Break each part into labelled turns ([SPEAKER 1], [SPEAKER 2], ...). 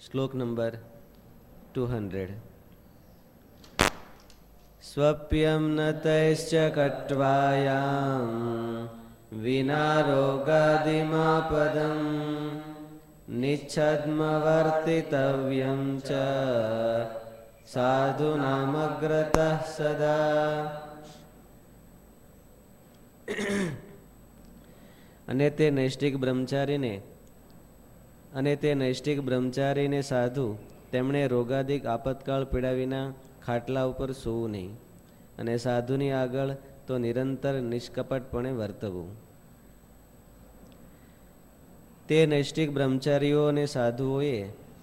[SPEAKER 1] શ્લોક number two hundred સ્વપ્યમ ન તૈશ્ચ કટ્વાયામ વિના રોગાદિમાપદમ નિચ્છદ્મવર્તિતવ્યમ ચ સાધુ નામગ્રત સદા અને તે નૈષ્ટિક બ્રહ્મચારીને અને તે નૈષ્ટિક બ્રહ્મચારીને સાધુ, તેમણે રોગાદિક આપતકાળ પીડા વિના ખાટલા ઉપર સૂવું નહીં અને સાધુની આગળ તો નિરંતર નિષ્કપટપણે વર્તવું. તે નૈષ્ટિક બ્રહ્મચારીઓ અને સાધુઓએ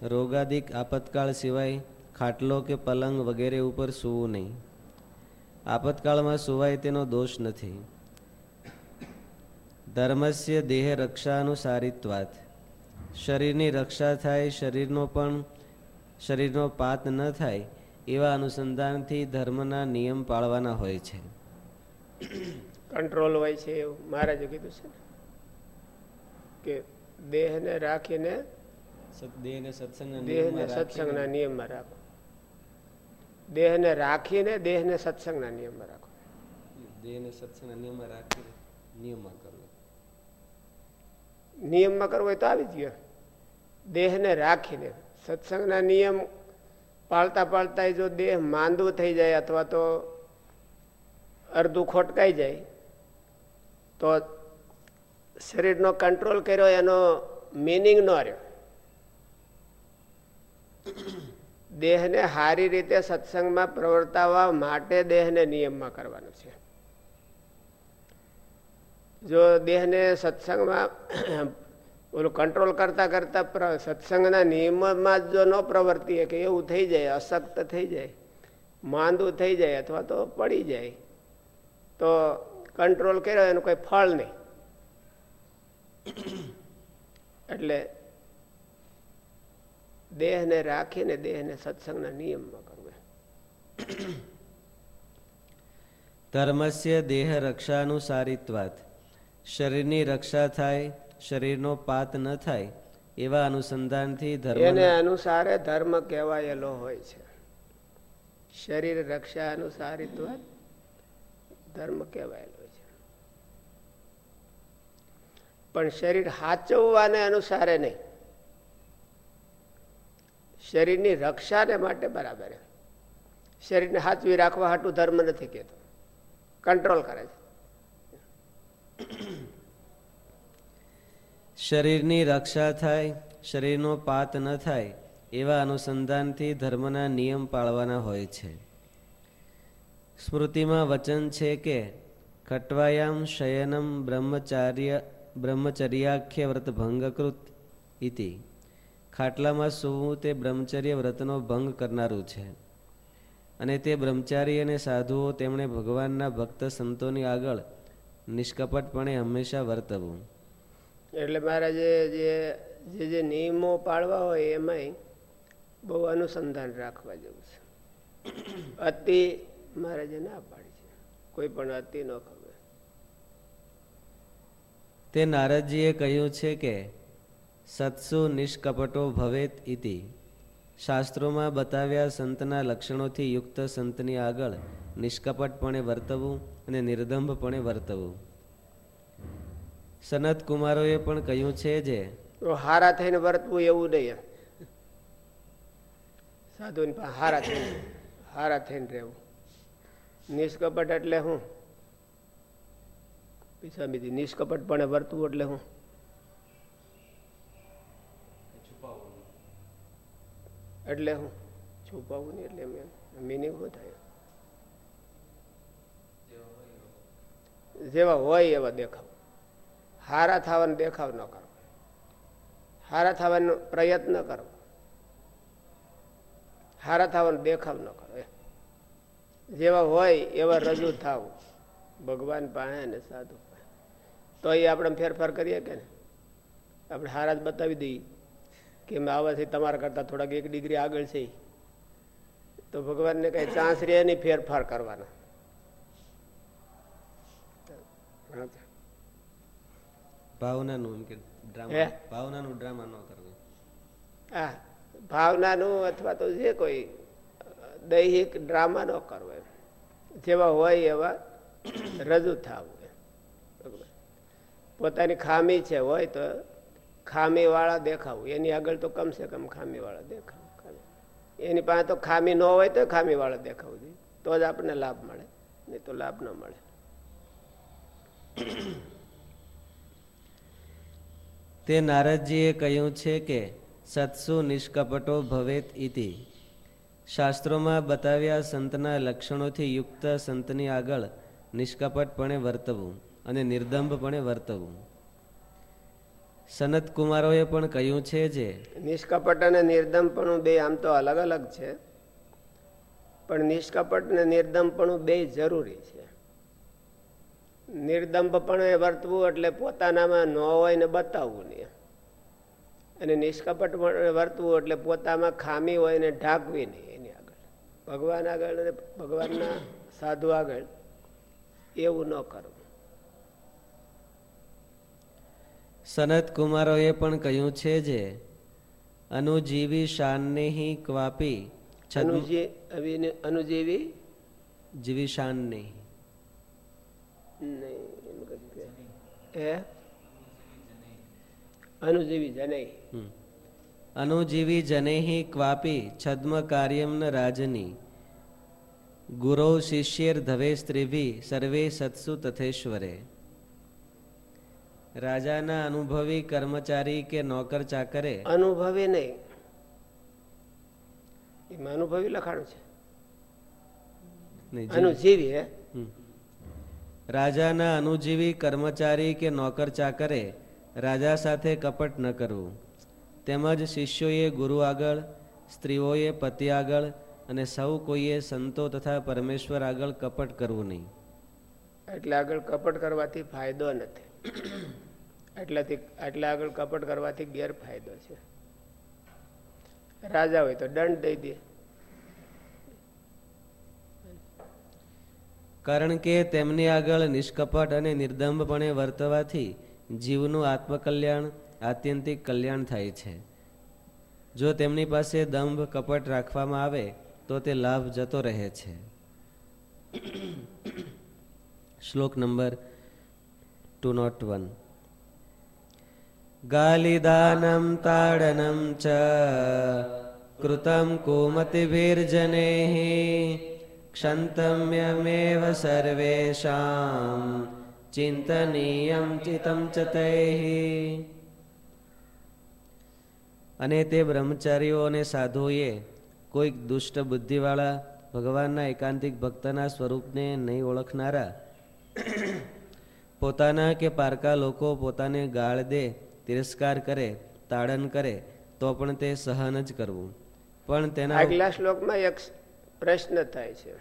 [SPEAKER 1] રોગાદિક આપતકાળ સિવાય ખાટલો કે પલંગ વગેરે ઉપર સૂવું નહીં. આપતકાળમાં સુવાય તેનો દોષ નથી. ધર્મસ્ય દેહ રક્ષાનુસારિત્વાત શરીરની રક્ષા થાય શરીરનો પણ શરીરનો પાત ન થાય એવા અનુસંધાનથી ધર્મના નિયમ પાળવાના હોય છે.
[SPEAKER 2] કંટ્રોલ હોય છે એવું મહારાજે કીધું છે કે દેહને રાખીને
[SPEAKER 1] દેહને સત્સંગના
[SPEAKER 2] દેહને સત્સંગના નિયમમાં રાખો. દેહને રાખીને દેહને સત્સંગના નિયમમાં રાખો.
[SPEAKER 1] દેહને સત્સંગના નિયમમાં રાખીને નિયમમાં કરવો
[SPEAKER 2] નિયમમાં કરવો હોય તો આવી જ ગયો. દેહને રાખીને. સત્સંગના નિયમ પાળતા પાળતા જો દેહ માંદું થઈ જાય અથવા તો અડધું ખોટકાઈ જાય, તો શરીરનો કંટ્રોલ કર્યો, એનો મિનિંગ ન રહ્યો. દેહને સારી રીતે સત્સંગમાં પ્રવર્તાવવા માટે દેહને નિયમમાં કરવાનું છે. જો દેહને સત્સંગમાં ઓલું કંટ્રોલ કરતા કરતા સત્સંગના નિયમમાં જો ન પ્રવર્તીએ કે એવું થઈ જાય, અશક્ત થઈ જાય, માંદું થઈ જાય અથવા તો પડી જાય. તો કંટ્રોલ કર્યો એનું કોઈ ફળ નહીં. એટલે દેહને રાખીને દેહને સત્સંગના નિયમમાં કરવું
[SPEAKER 1] ધર્મસ્ય દેહ રક્ષાનુસારિત્વાત. શરીરની રક્ષા થાય શરીરનો પાત ન થાય એવા અનુસંધાનથી ધર્મ
[SPEAKER 2] એને અનુસારે ધર્મ કહેવાયેલો હોય છે. શરીર રક્ષા અનુસારિત્વાત ધર્મ કહેવાયેલો છે. પણ શરીર હાચવવાને અનુસારે નહીં. શરીરની રક્ષાને માટે બરાબર શરીરને હાચવી રાખવા હાટું ધર્મ નથી કહેતો. કંટ્રોલ કરે છે.
[SPEAKER 1] શરીરની રક્ષા થાય, શરીરનો પાત ન થાય, એવા અનુસંધાનથી ધર્મના નિયમ પાળવાના હોય છે. સ્મૃતિમાં વચન છે કે ખટવાયામ શયનમ બ્રહ્મચાર્ય બ્રહ્મચર્યાખ્ય વ્રત ભંગકૃત ઇતિ. ખાટલામાં સૂવું તે બ્રહ્મચર્ય વ્રતનો ભંગ કરનારું છે. અને તે બ્રહ્મચારી અને સાધુઓ તેમણે ભગવાનના ભક્ત સંતોની આગળ નિષ્કપટપણે હંમેશા વર્તવું.
[SPEAKER 2] એટલે મહારાજે જે જે જે નિયમો પાળવા હોય એમાંય બહુ અનુસંધાન રાખવા જેવું છે. અતિ મહારાજે ના પાડી છે. કોઈ પણ અતિ ન ખબર.
[SPEAKER 1] તે નારદજીએ કહ્યું છે કે, સત્સુ નિષ્કપટો ભવેત ઇતિ. શાસ્ત્રોમાં બતાવ્યા સંતના લક્ષણોથી યુક્ત સંતની આગળ નિષ્કપટપણે વર્તવું અને નિર્દંભપણે વર્તવું. સનત કુમારોએ પણ કહ્યું છે જે.
[SPEAKER 2] હારા થઈને વર્તવું એવું નહીં સાધુ હારા થઈને હારા થઈને રહેવું. નિષ્કપટ એટલે હું? સ્વામીજી નિષ્કપટપણે વર્તવું એટલે હું? એટલે હું? છુપાવું નહીં એટલે મિનિંગ શું થાય? જેવા હોય એવા દેખાવ. હારા થવાનો દેખાવ ન કરો. હારા થવાનો પ્રયત્ન કરો. હારા થવાનો દેખાવ ન કરો. જેવા હોય એવા રજૂ થાવ ભગવાન પાસે ને સાધુ તો એ આપણે ફેરફાર કરીએ કે ને આપણે હારા જ બતાવી દઈએ કે આવાથી તમારા કરતાં થોડાક એક ડિગ્રી આગળ છે. તો ભગવાનને કઈ ચાન્સ રહે નહીં ફેરફાર કરવાના.
[SPEAKER 1] ભાવનાનું એમ કે ડ્રામા. ભાવનાનું ડ્રામા ન કરવું.
[SPEAKER 2] હા ભાવનાનું અથવા તો જે કોઈ દૈહિક ડ્રામા ન કરવો જેવા હોય એવા રજૂ થવું પોતાની ખામી છે હોય તો ખામી વાળા દેખાવું. એની આગળ તો કમસે કમ ખામી વાળા દેખાવું એની પાસે તો ખામી ન હોય તો ખામીવાળા દેખાવું જોઈએ. તો જ આપણને લાભ મળે. નહીં તો લાભ ન મળે.
[SPEAKER 1] તે નારદજીએ કહ્યું છે કે, સત્સુ નિષ્કપટો ભવેત ઇતિ. શાસ્ત્રોમાં બતાવ્યા સંતના લક્ષણોથી યુક્ત સંતની આગળ નિષ્કપટપણે વર્તવું અને નિર્દંભપણે વર્તવું. સનત કુમારોએ પણ કહ્યું છે જે,
[SPEAKER 2] નિષ્કપટ અને નિર્દમપણું બે આમ તો અલગ અલગ છે, પણ નિષ્કપટ અને નિર્દમપણું બે જરૂરી છે. નિર્દંભપણે વર્તવું એટલે પોતાનામાં ન હોય ને બતાવવું નહીં. અને નિષ્કપટપણે વર્તવું એટલે પોતામાં ખામી હોય ને ઢાંકવી નહીં એની આગળ. ભગવાન આગળ અને ભગવાનના સાધુ આગળ એવું ન કરવું.
[SPEAKER 1] સનત કુમારોએ પણ કહ્યું છે જે અનુજીવી શાનની ક્વાપી
[SPEAKER 2] અનુજીવી?
[SPEAKER 1] જીવી શાનને
[SPEAKER 2] અનુજીવી જનૈ.
[SPEAKER 1] અનુજીવી જનૈ ક્વાપી છદ્મ કાર્યમ રાજની. ગુરો શિષ્યેર ધવે સ્ત્રીભી સર્વે સત્સુ તથેશ્વરે. રાજાના અનુભવી કર્મચારી કે નોકર ચાકરે?
[SPEAKER 2] અનુભવી નહીં. એમાં અનુભવી લખાણું છે. અનુજીવી હે?
[SPEAKER 1] રાજાના અનુજીવી કર્મચારી કે નોકર ચાકરે રાજા સાથે કપટ ન કરવું. તેમજ શિષ્યોએ ગુરુ આગળ, સ્ત્રીઓએ પતિ આગળ અને સૌ કોઈએ સંતો તથા પરમેશ્વર આગળ કપટ કરવું નહીં.
[SPEAKER 2] એટલે આગળ કપટ કરવાથી ફાયદો નથી. એટલાથી આટલા આગળ કપટ કરવાથી ગેરફાયદો છે. રાજા હોય તો દંડ દઈ દે.
[SPEAKER 1] કારણ કે તેમની આગળ નિષ્કપટ અને નિર્દંભપણે વર્તવાથી જીવનું આત્મકલ્યાણ, આત્યંતિક કલ્યાણ થાય છે. જો તેમની પાસે દંભ, કપટ રાખવામાં આવે, તો તે લાભ જતો રહે છે. શ્લોક નંબર ટુ નોટ વન. ગાલિદાનમ તાડનમ ચ, કૃતમ કુમતિભીર્જનેઃ ક્ષંતમ્યમેવ સર્વેષામ ચિંતનીયમ ચિતમ ચ અને તે બ્રહ્મચારીઓ અને સાધુઓએ કોઈક દુષ્ટ બુદ્ધિવાળા ભગવાનના એકાંતિક ભક્તના સ્વરૂપને નહીં ઓળખનારા, પોતાના કે પારકા લોકો પોતાને ગાળ દે, તિરસ્કાર કરે, તાડન કરે, તો પણ તે સહન જ કરવું. પણ તેના
[SPEAKER 2] આગલા શ્લોકમાં પ્રશ્ન થાય છે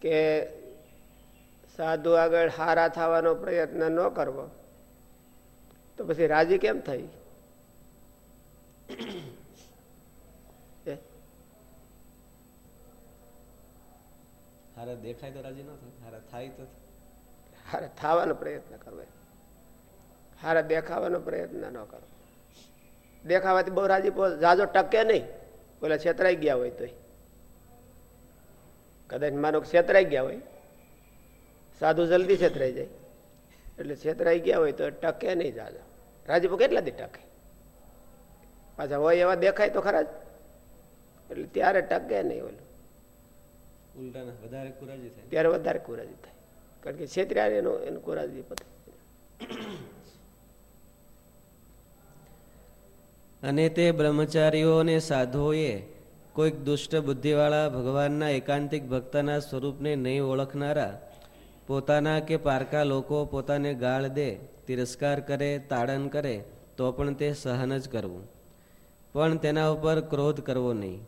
[SPEAKER 2] કે સાધુ આગળ હારા થવાનો પ્રયત્ન ન કરવો તો પછી રાજી કેમ થઈ?
[SPEAKER 1] હારા દેખાય તો રાજી ન થાય હારા થાય તો
[SPEAKER 2] હારા થવાનો પ્રયત્ન કરવો હારા દેખાવાનો પ્રયત્ન ન કરવો. દેખાવાથી બહુ રાજી જાજો ટકે નહીં. બોલે છેતરાઈ ગયા હોય તોય. કદાચ માનો છેતરાઈ ગયા હોય. સાધુ જલ્દી છેતરાઈ જાય. એટલે છેતરાઈ ગયા હોય તો ટકે નહીં જાજો. રાજીપો કેટલા દી ટકે? પાછા હોય એવા દેખાય તો ખરા જ. એટલે ત્યારે ટકે નહીં ઓલું.
[SPEAKER 1] વધારે કુરાજી થાય.
[SPEAKER 2] ત્યારે વધારે કુરાજી થાય. કારણ કે છેતર્યા એનું એનું કુરાજી પતે.
[SPEAKER 1] અને તે બ્રહ્મચારીઓ અને સાધુઓએ કોઈક દુષ્ટ બુદ્ધિવાળા ભગવાનના એકાંતિક ભક્તના સ્વરૂપને નહીં ઓળખનારા, પોતાના કે પારકા લોકો પોતાને ગાળ દે, તિરસ્કાર કરે, તાડન કરે, તો પણ તે સહન જ કરવું. પણ તેના ઉપર ક્રોધ કરવો નહીં.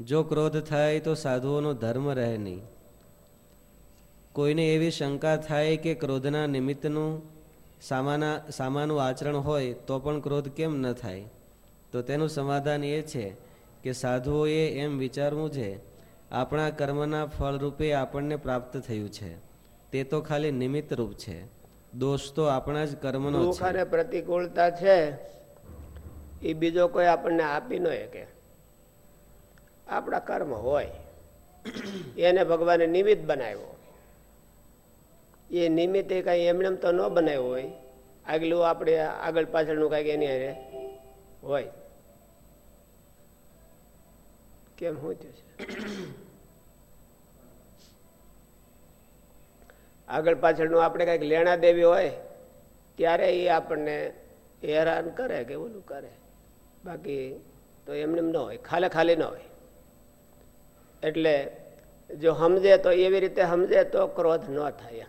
[SPEAKER 1] જો ક્રોધ થાય તો સાધુઓનો ધર્મ રહે નહીં. કોઈને એવી શંકા થાય કે ક્રોધના નિમિત્તનું સામાના, સામાનું આચરણ હોય તો પણ ક્રોધ કેમ ન થાય? તો તેનું સમાધાન એ છે કે સાધુઓએ એમ વિચારવું છે આપણા કર્મના ફળરૂપે આપણને પ્રાપ્ત થયું છે. તે તો ખાલી નિમિત્ત રૂપ છે. દોષ તો આપણા જ કર્મનો
[SPEAKER 2] દુઃખ અને પ્રતિકૂળતા છે એ બીજો કોઈ આપણને આપી ન શકે. આપણા કર્મ હોય એને ભગવાને નિમિત્ત બનાવ્યો. એ નિમિત્તે કઈ એમને તો ન બનાવ્યો હોય. આગલું આપણે આગળ પાછળનું કંઈક એની હોય. કેમ હું થયું છે? આગળ પાછળનું આપણે કંઈક લેણા દેવી હોય, ત્યારે એ આપણને હેરાન કરે કે ઓલું કરે. બાકી તો એમને ન હોય, ખાલે ખાલી ન હોય. એટલે જો સમજે તો એવી રીતે સમજે તો ક્રોધ ન થાય.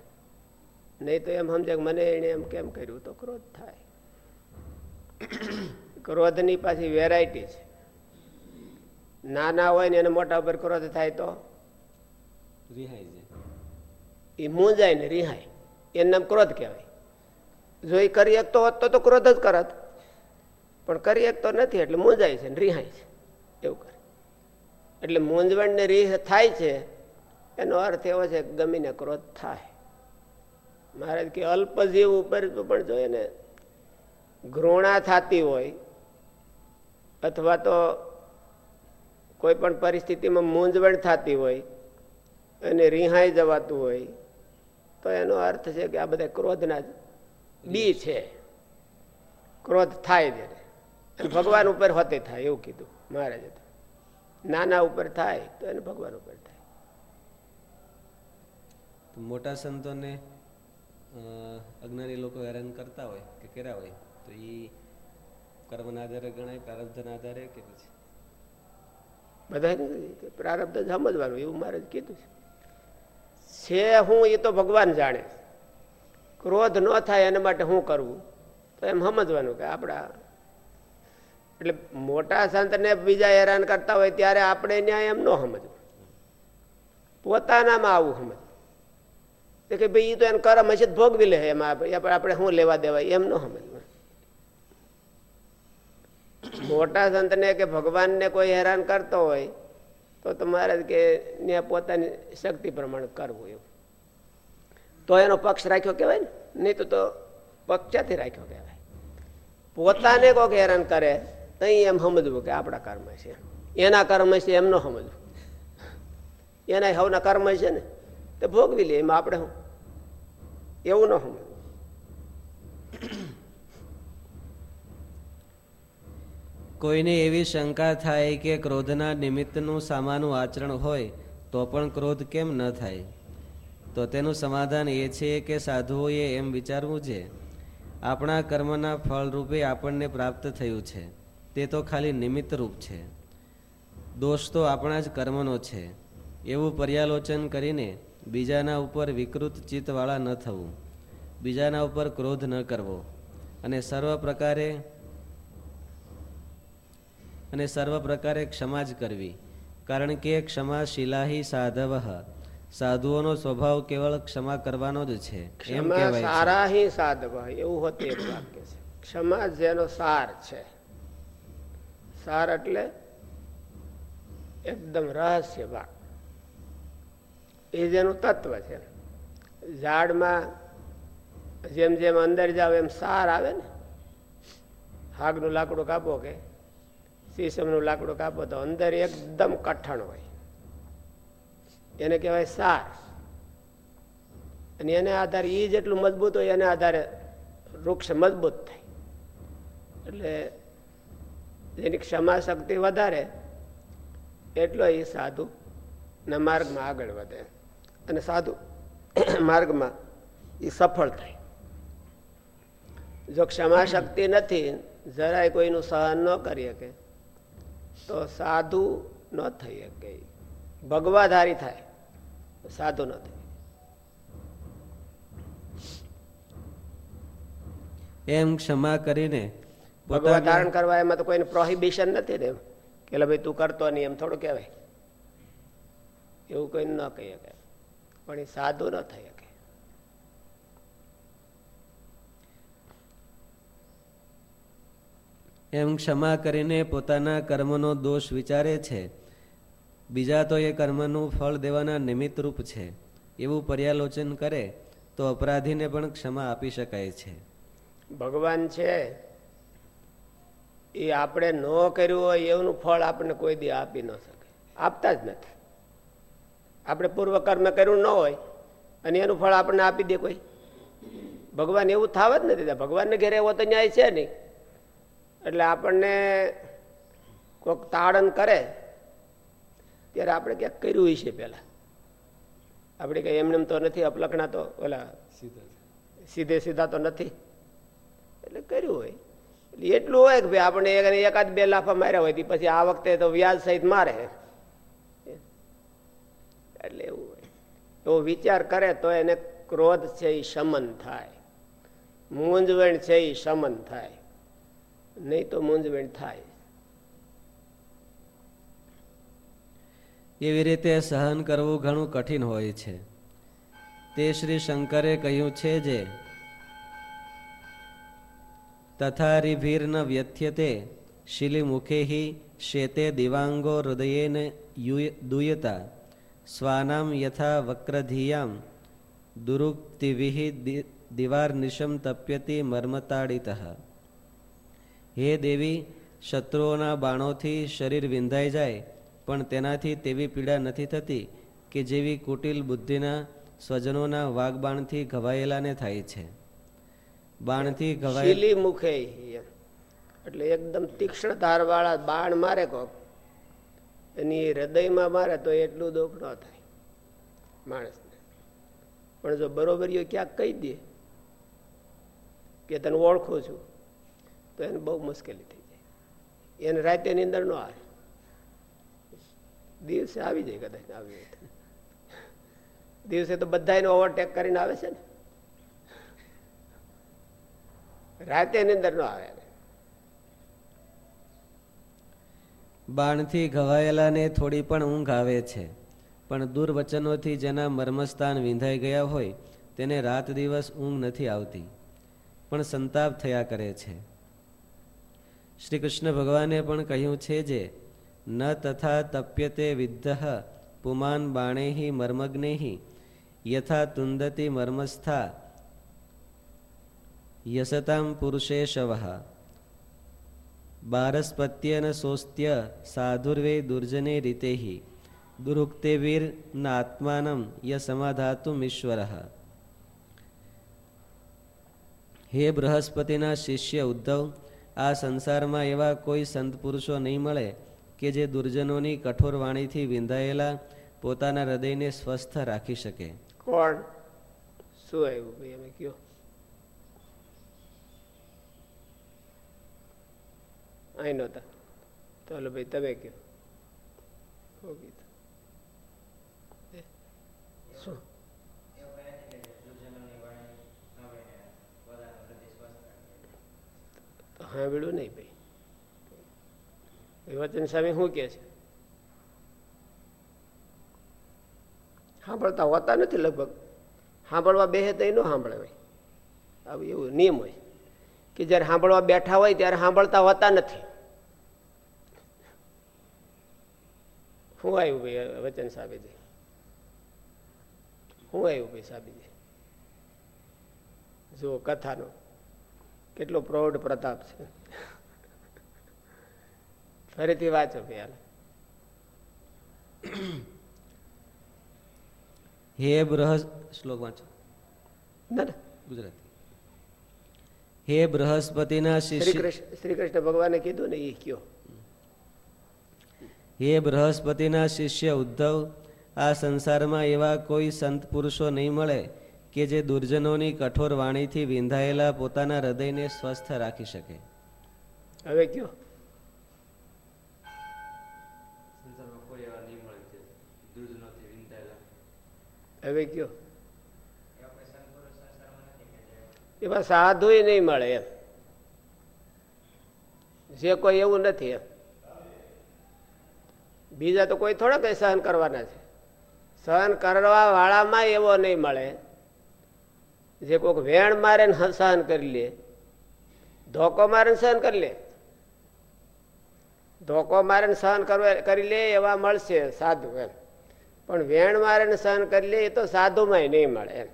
[SPEAKER 2] નહીં તો એમ સમજે મને એને એમ કેમ કર્યું? તો ક્રોધ થાય. ક્રોધની પાછી વેરાયટી છે. નાના હોય ને એને મોટા ઉપર ક્રોધ થાય તો? એ મૂંઝાય ને રિહાય એનું નામ ક્રોધ કહેવાય. જો એ કરી તો હોત તો ક્રોધ જ કરત. પણ કરી તો નથી એટલે મૂંઝાય છે ને રિહાય છે. એવું કરે. એટલે મૂંઝવણ ને રીહ થાય છે એનો અર્થ એવો છે ગમીને ક્રોધ થાય. મહારાજ કે અલ્પ જીવ ઉપર પણ જો એને ઘૃણા થતી હોય અથવા તો કોઈ પણ પરિસ્થિતિમાં મૂંઝવણ થતી હોય અને રિહાઈ જવાતું હોય, તો એનો અર્થ છે કે આ બધા ક્રોધના બી છે. ક્રોધ થાય અને ભગવાન ઉપર હોતે થાય, એવું કીધું મહારાજે નાના ઉપર થાય, તો એને ભગવાન ઉપર થાય.
[SPEAKER 1] મોટા સંતોને અજ્ઞાની લોકો હેરાન કરતા હોય કે કર્યા હોય, તો એ કર્મના આધારે ગણાય, પ્રારબ્ધના આધારે કે પછી?
[SPEAKER 2] બધા પ્રારબ્ધ સમજવાનું, એવું મારે કીધું છે. હું એ તો ભગવાન જાણે. ક્રોધ ન થાય એના માટે શું કરવું? તો એમ સમજવાનું કે આપણા એટલે મોટા સંતને બીજા હેરાન કરતા હોય ત્યારે આપણે ન્યાય એમ ન સમજવું. પોતાનામાં આવું સમજ કે ભાઈ એ તો એને કરમ હશે ભોગવી લે એમાં આપણે શું લેવા દેવાય એમ ન સમજવું. મોટા સંતને કે ભગવાનને કોઈ હેરાન કરતો હોય, તો તમારે કે ત્યાં પોતાની શક્તિ પ્રમાણે કરવું એવું. તો એનો પક્ષ રાખ્યો કહેવાય ને? નહીં તો પક્ષાથી રાખ્યો કહેવાય. પોતાને કોઈક હેરાન કરે તો એમ સમજવું કે આપણા કર્મ છે. એના કર્મ છે એમ ન સમજવું. એના હવના કર્મ છે ને? તો ભોગવી લે, એમાં આપણે એવું ન સમજવું.
[SPEAKER 1] કોઈને એવી શંકા થાય કે ક્રોધના નિમિત્તનું સામાનું આચરણ હોય, તો પણ ક્રોધ કેમ ન થાય? તો તેનું સમાધાન એ છે કે સાધુઓએ એમ વિચારવું છે, આપણા કર્મના ફળરૂપે આપણને પ્રાપ્ત થયું છે. તે તો ખાલી નિમિત્ત રૂપ છે. દોષ તો આપણા જ કર્મનો છે. એવું પર્યાલોચન કરીને બીજાના ઉપર વિકૃત ચિત્તવાળા ન થવું. બીજાના ઉપર ક્રોધ ન કરવો. અને સર્વ પ્રકારે અને સર્વ પ્રકારે ક્ષમા જ કરવી. કારણ કે ક્ષમા શિલાહી સાધવ. સાધુઓનો સ્વભાવ કેવળ ક્ષમા કરવાનો જ છે. એમ કહેવાય
[SPEAKER 2] સારા હિ સાધવ એવું હોતું એક વાક્ય છે. ક્ષમા જેનો સાર છે. સાર એટલે એકદમ રહસ્ય ભાગ એ જેનું તત્વ છે. ઝાડમાં જેમ જેમ અંદર જાવ એમ સાર આવે ને. હાગનું લાકડું કાપો કે શીશમનું લાકડું કાપો તો અંદર એકદમ કઠણ હોય. એને કહેવાય સાર. અને એને આધારે એ જેટલું મજબૂત હોય એને આધારે વૃક્ષ મજબૂત થાય. એટલે જેની ક્ષમા શક્તિ વધારે, એટલો એ સાધુ ના માર્ગમાં આગળ વધે. અને સાધુ માર્ગમાં એ સફળ થાય. જો ક્ષમા શક્તિ નથી, જરાય કોઈનું સહન ન કરી શકે. તો સાધુ ન થઈ શકે. ભગવાધારી થાય સાધુ ન થાય
[SPEAKER 1] એમ ક્ષમા કરીને
[SPEAKER 2] ભગવા ધારણ કરવા એમાં તો કોઈને પ્રોહિબિશન નથી ને કે ભાઈ તું કરતો નહીં એમ થોડું કહેવાય. એવું કોઈ ન કહી શકાય. પણ એ સાધુ ન થઈ શકે
[SPEAKER 1] એમ ક્ષમા કરીને પોતાના કર્મનો દોષ વિચારે છે. બીજા તો એ કર્મનું ફળ દેવાના નિમિત્તરૂપ છે. એવું પર્યાલોચન કરે, તો અપરાધીને પણ ક્ષમા આપી શકાય છે.
[SPEAKER 2] ભગવાન છે, એ આપણે ન કર્યું હોય એનું ફળ આપણને કોઈ દી આપી ન શકે. આપતા જ નથી. આપણે પૂર્વ કર્મ કર્યું ન હોય, અને એનું ફળ આપણને આપી દે કોઈ. ભગવાન એવું થાવ જ નથી. ભગવાનને ઘેરે એવો તો ન્યાય છે નહીં. એટલે આપણને કોઈક તાડન કરે ત્યારે આપણે ક્યાંક કર્યું હશે પેલા આપણે કઈ એમને તો નથી અપલખણા તો ઓલા સીધે સીધા તો નથી. એટલે કર્યું હોય. એટલે એટલું હોય કે ભાઈ આપણે એકાદ બે લાફા માર્યા હોય પછી આ વખતે તો વ્યાજ સહિત મારે. એટલે એવું હોય. એવો વિચાર કરે તો એને ક્રોધ છે એ શમન થાય. મૂંઝવણ છે એ શમન થાય. નહીં તો મૂંઝવણ થાય
[SPEAKER 1] એવી રીતે સહન કરવું ઘણું કઠિન હોય છે. તે શ્રી શંકરે કહ્યું છે જે તથારિભીર ન વ્યથ્યતે શિલિમુખે શેતે દિવાંગો હૃદયેન દુયતા, સ્વાનામ યથા વક્રધિયામ દિવાર દિવાર્નિશમ તપ્યતિ મર્મતાડિત. હે દેવી, શત્રુઓના બાણોથી શરીર વિંધાઈ જાય, પણ તેનાથી તેવી પીડા નથી થતી કે જેવી કુટિલ બુદ્ધિના સ્વજનોના વાઘબાણથી ઘવાયેલાને થાય છે. બાણથી
[SPEAKER 2] ઘવાયેલી મુખે એટલે એકદમ તીક્ષ્ણ ધારવાળા બાણ મારે કોક. એની હૃદયમાં મારે તો એટલું દુઃખ ન થાય માણસને. પણ જો બરોબરીઓ ક્યાંક કહી દે કે તને ઓળખું છું તો એને બહુ મુશ્કેલી થઈ જાય. એને રાતે ની અંદર ન આવે દિવસે આવી જાય કદાચ આવી દિવસે તો બધા એને ઓવરટેક કરીને આવે છે ને. રાતે ની અંદર ન આવે
[SPEAKER 1] બાણથી ઘવાયેલાને થોડી પણ ઊંઘ આવે છે. પણ દુર્વચનોથી જેના મર્મસ્થાન વિંધાઈ ગયા હોય, તેને રાત દિવસ ઊંઘ નથી આવતી. પણ સંતાપ થયા કરે છે. શ્રી કૃષ્ણ ભગવાને પણ કહ્યું છે જે, ન તથા તપ્યતે વિદ્ધ પુમાન બાણેહી મર્મગ્નેહી, યથા તુંદતી મર્મસ્થા યસતામ પુરુષેશવ. બારસ્પત્યન સોસ્ત્ય સાધુર્વે દુર્જને રીતેહી દુરુક્તેવીર આત્માનમ ય સમાધાતું ઈશ્વર હે બૃહસ્પતિના શિષ્ય ઉદ્ધવ આ સંસારમાં એવા કોઈ સંત પુરુષો નહીં મળે કે જે દુર્જનોની કઠોર વાણીથી વિંધાયેલા પોતાના હૃદયને સ્વસ્થ રાખી શકે.
[SPEAKER 2] કોણ? શું આવ્યું ભાઈ અમે કયો? અહીં નહોતા. ભાઈ, તમે કયો? સાંભળ્યું નહીં ભાઈ. વચન સામે શું કે છે? સાંભળતા હોતા નથી લગભગ. સાંભળવા બેસે તો ન સાંભળે ભાઈ. આવું એવું નિયમ હોય કે જ્યારે સાંભળવા બેઠા હોય ત્યારે સાંભળતા હોતા નથી. શું આવ્યું ભાઈ વચન સાબેજી શું આવ્યું ભાઈ સાબીજી જુઓ કથાનો. કેટલો પ્રૌઢ પ્રતાપ છે. ફરીથી વાંચો ભાઈ
[SPEAKER 1] હે બૃહસ્ શ્લોક વાંચો. ગુજરાતી. હે બૃહસ્પતિના
[SPEAKER 2] શિષ્ય શ્રી કૃષ્ણ ભગવાને કીધું ને એ કયો.
[SPEAKER 1] હે બૃહસ્પતિના શિષ્ય ઉદ્ધવ આ સંસારમાં એવા કોઈ સંત પુરુષો નહીં મળે કે જે દુર્જનોની કઠોર વાણીથી વિંધાયેલા પોતાના હૃદયને સ્વસ્થ રાખી શકે.
[SPEAKER 2] હવે કયો? હવે કયો? એમાં સાધુ નહીં મળે એમ. જે કોઈ એવું નથી એમ. બીજા તો કોઈ થોડા કઈ સહન કરવાના છે. સહન કરવા વાળામાં એવો નહીં મળે. જે કોઈક વેણ મારે સહન કરી લે, ધોકો મારે સહન કરી લે. ધોકો મારે સહન કરી લે, એવા મળશે સાધુ એમ. પણ વેણ મારે સહન કરી લે, એ તો સાધુમાં નહીં મળે એમ.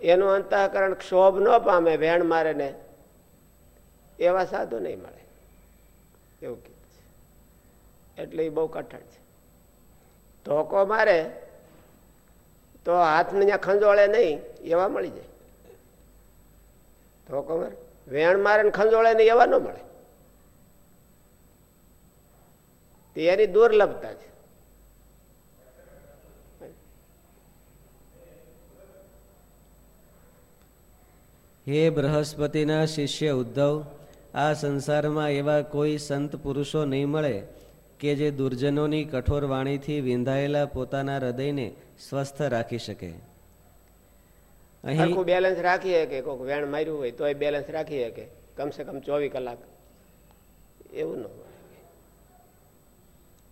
[SPEAKER 2] એનું અંતઃકરણ ક્ષોભ ન પામે વેણ મારે ને, એવા સાધુ નહીં મળે. એવું કીધું એટલે એ બહુ કઠણ છે. ધોકો મારે તો હાથને ત્યાં ખંજોળે નહીં, એવા મળી જાય. તો કમર વેણ મારે ખંજોળે નહીં, એવા ન મળે. તે દુર્લભતા છે.
[SPEAKER 1] હે બૃહસ્પતિના શિષ્ય ઉદ્ધવ, આ સંસારમાં એવા કોઈ સંત પુરુષો નહીં મળે કે જે દુર્જનોની કઠોર વાણીથી વિંધાયેલા પોતાના હૃદયને સ્વસ્થ રાખી શકે.
[SPEAKER 2] અહીં બેલેન્સ રાખી શકે કોઈક વેણ માર્યું હોય તોય બેલેન્સ રાખી શકે. કમસે કમ ચોવીસ કલાક. એવું ન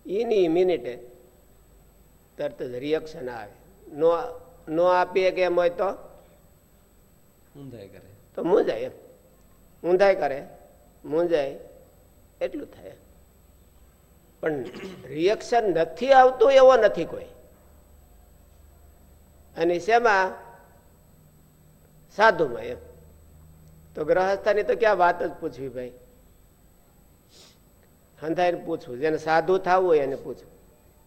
[SPEAKER 2] એની મિનિટે તરત જ રિએક્શન આવે. નો નો આપીએ કે એમ હોય તો?
[SPEAKER 1] મૂંઝાય કરે.
[SPEAKER 2] તો મૂંઝાય એમ. ઊંધાઈ કરે. મૂંઝાય. એટલું થાય. પણ રિએક્શન નથી આવતું એવો નથી કોઈ. અને શેમાં? સાધુમાં એમ. તો ગ્રહસ્થાની તો ક્યાં વાત જ પૂછવી ભાઈ? હંધાઈને પૂછવું. જેને સાધુ થવું હોય એને પૂછવું.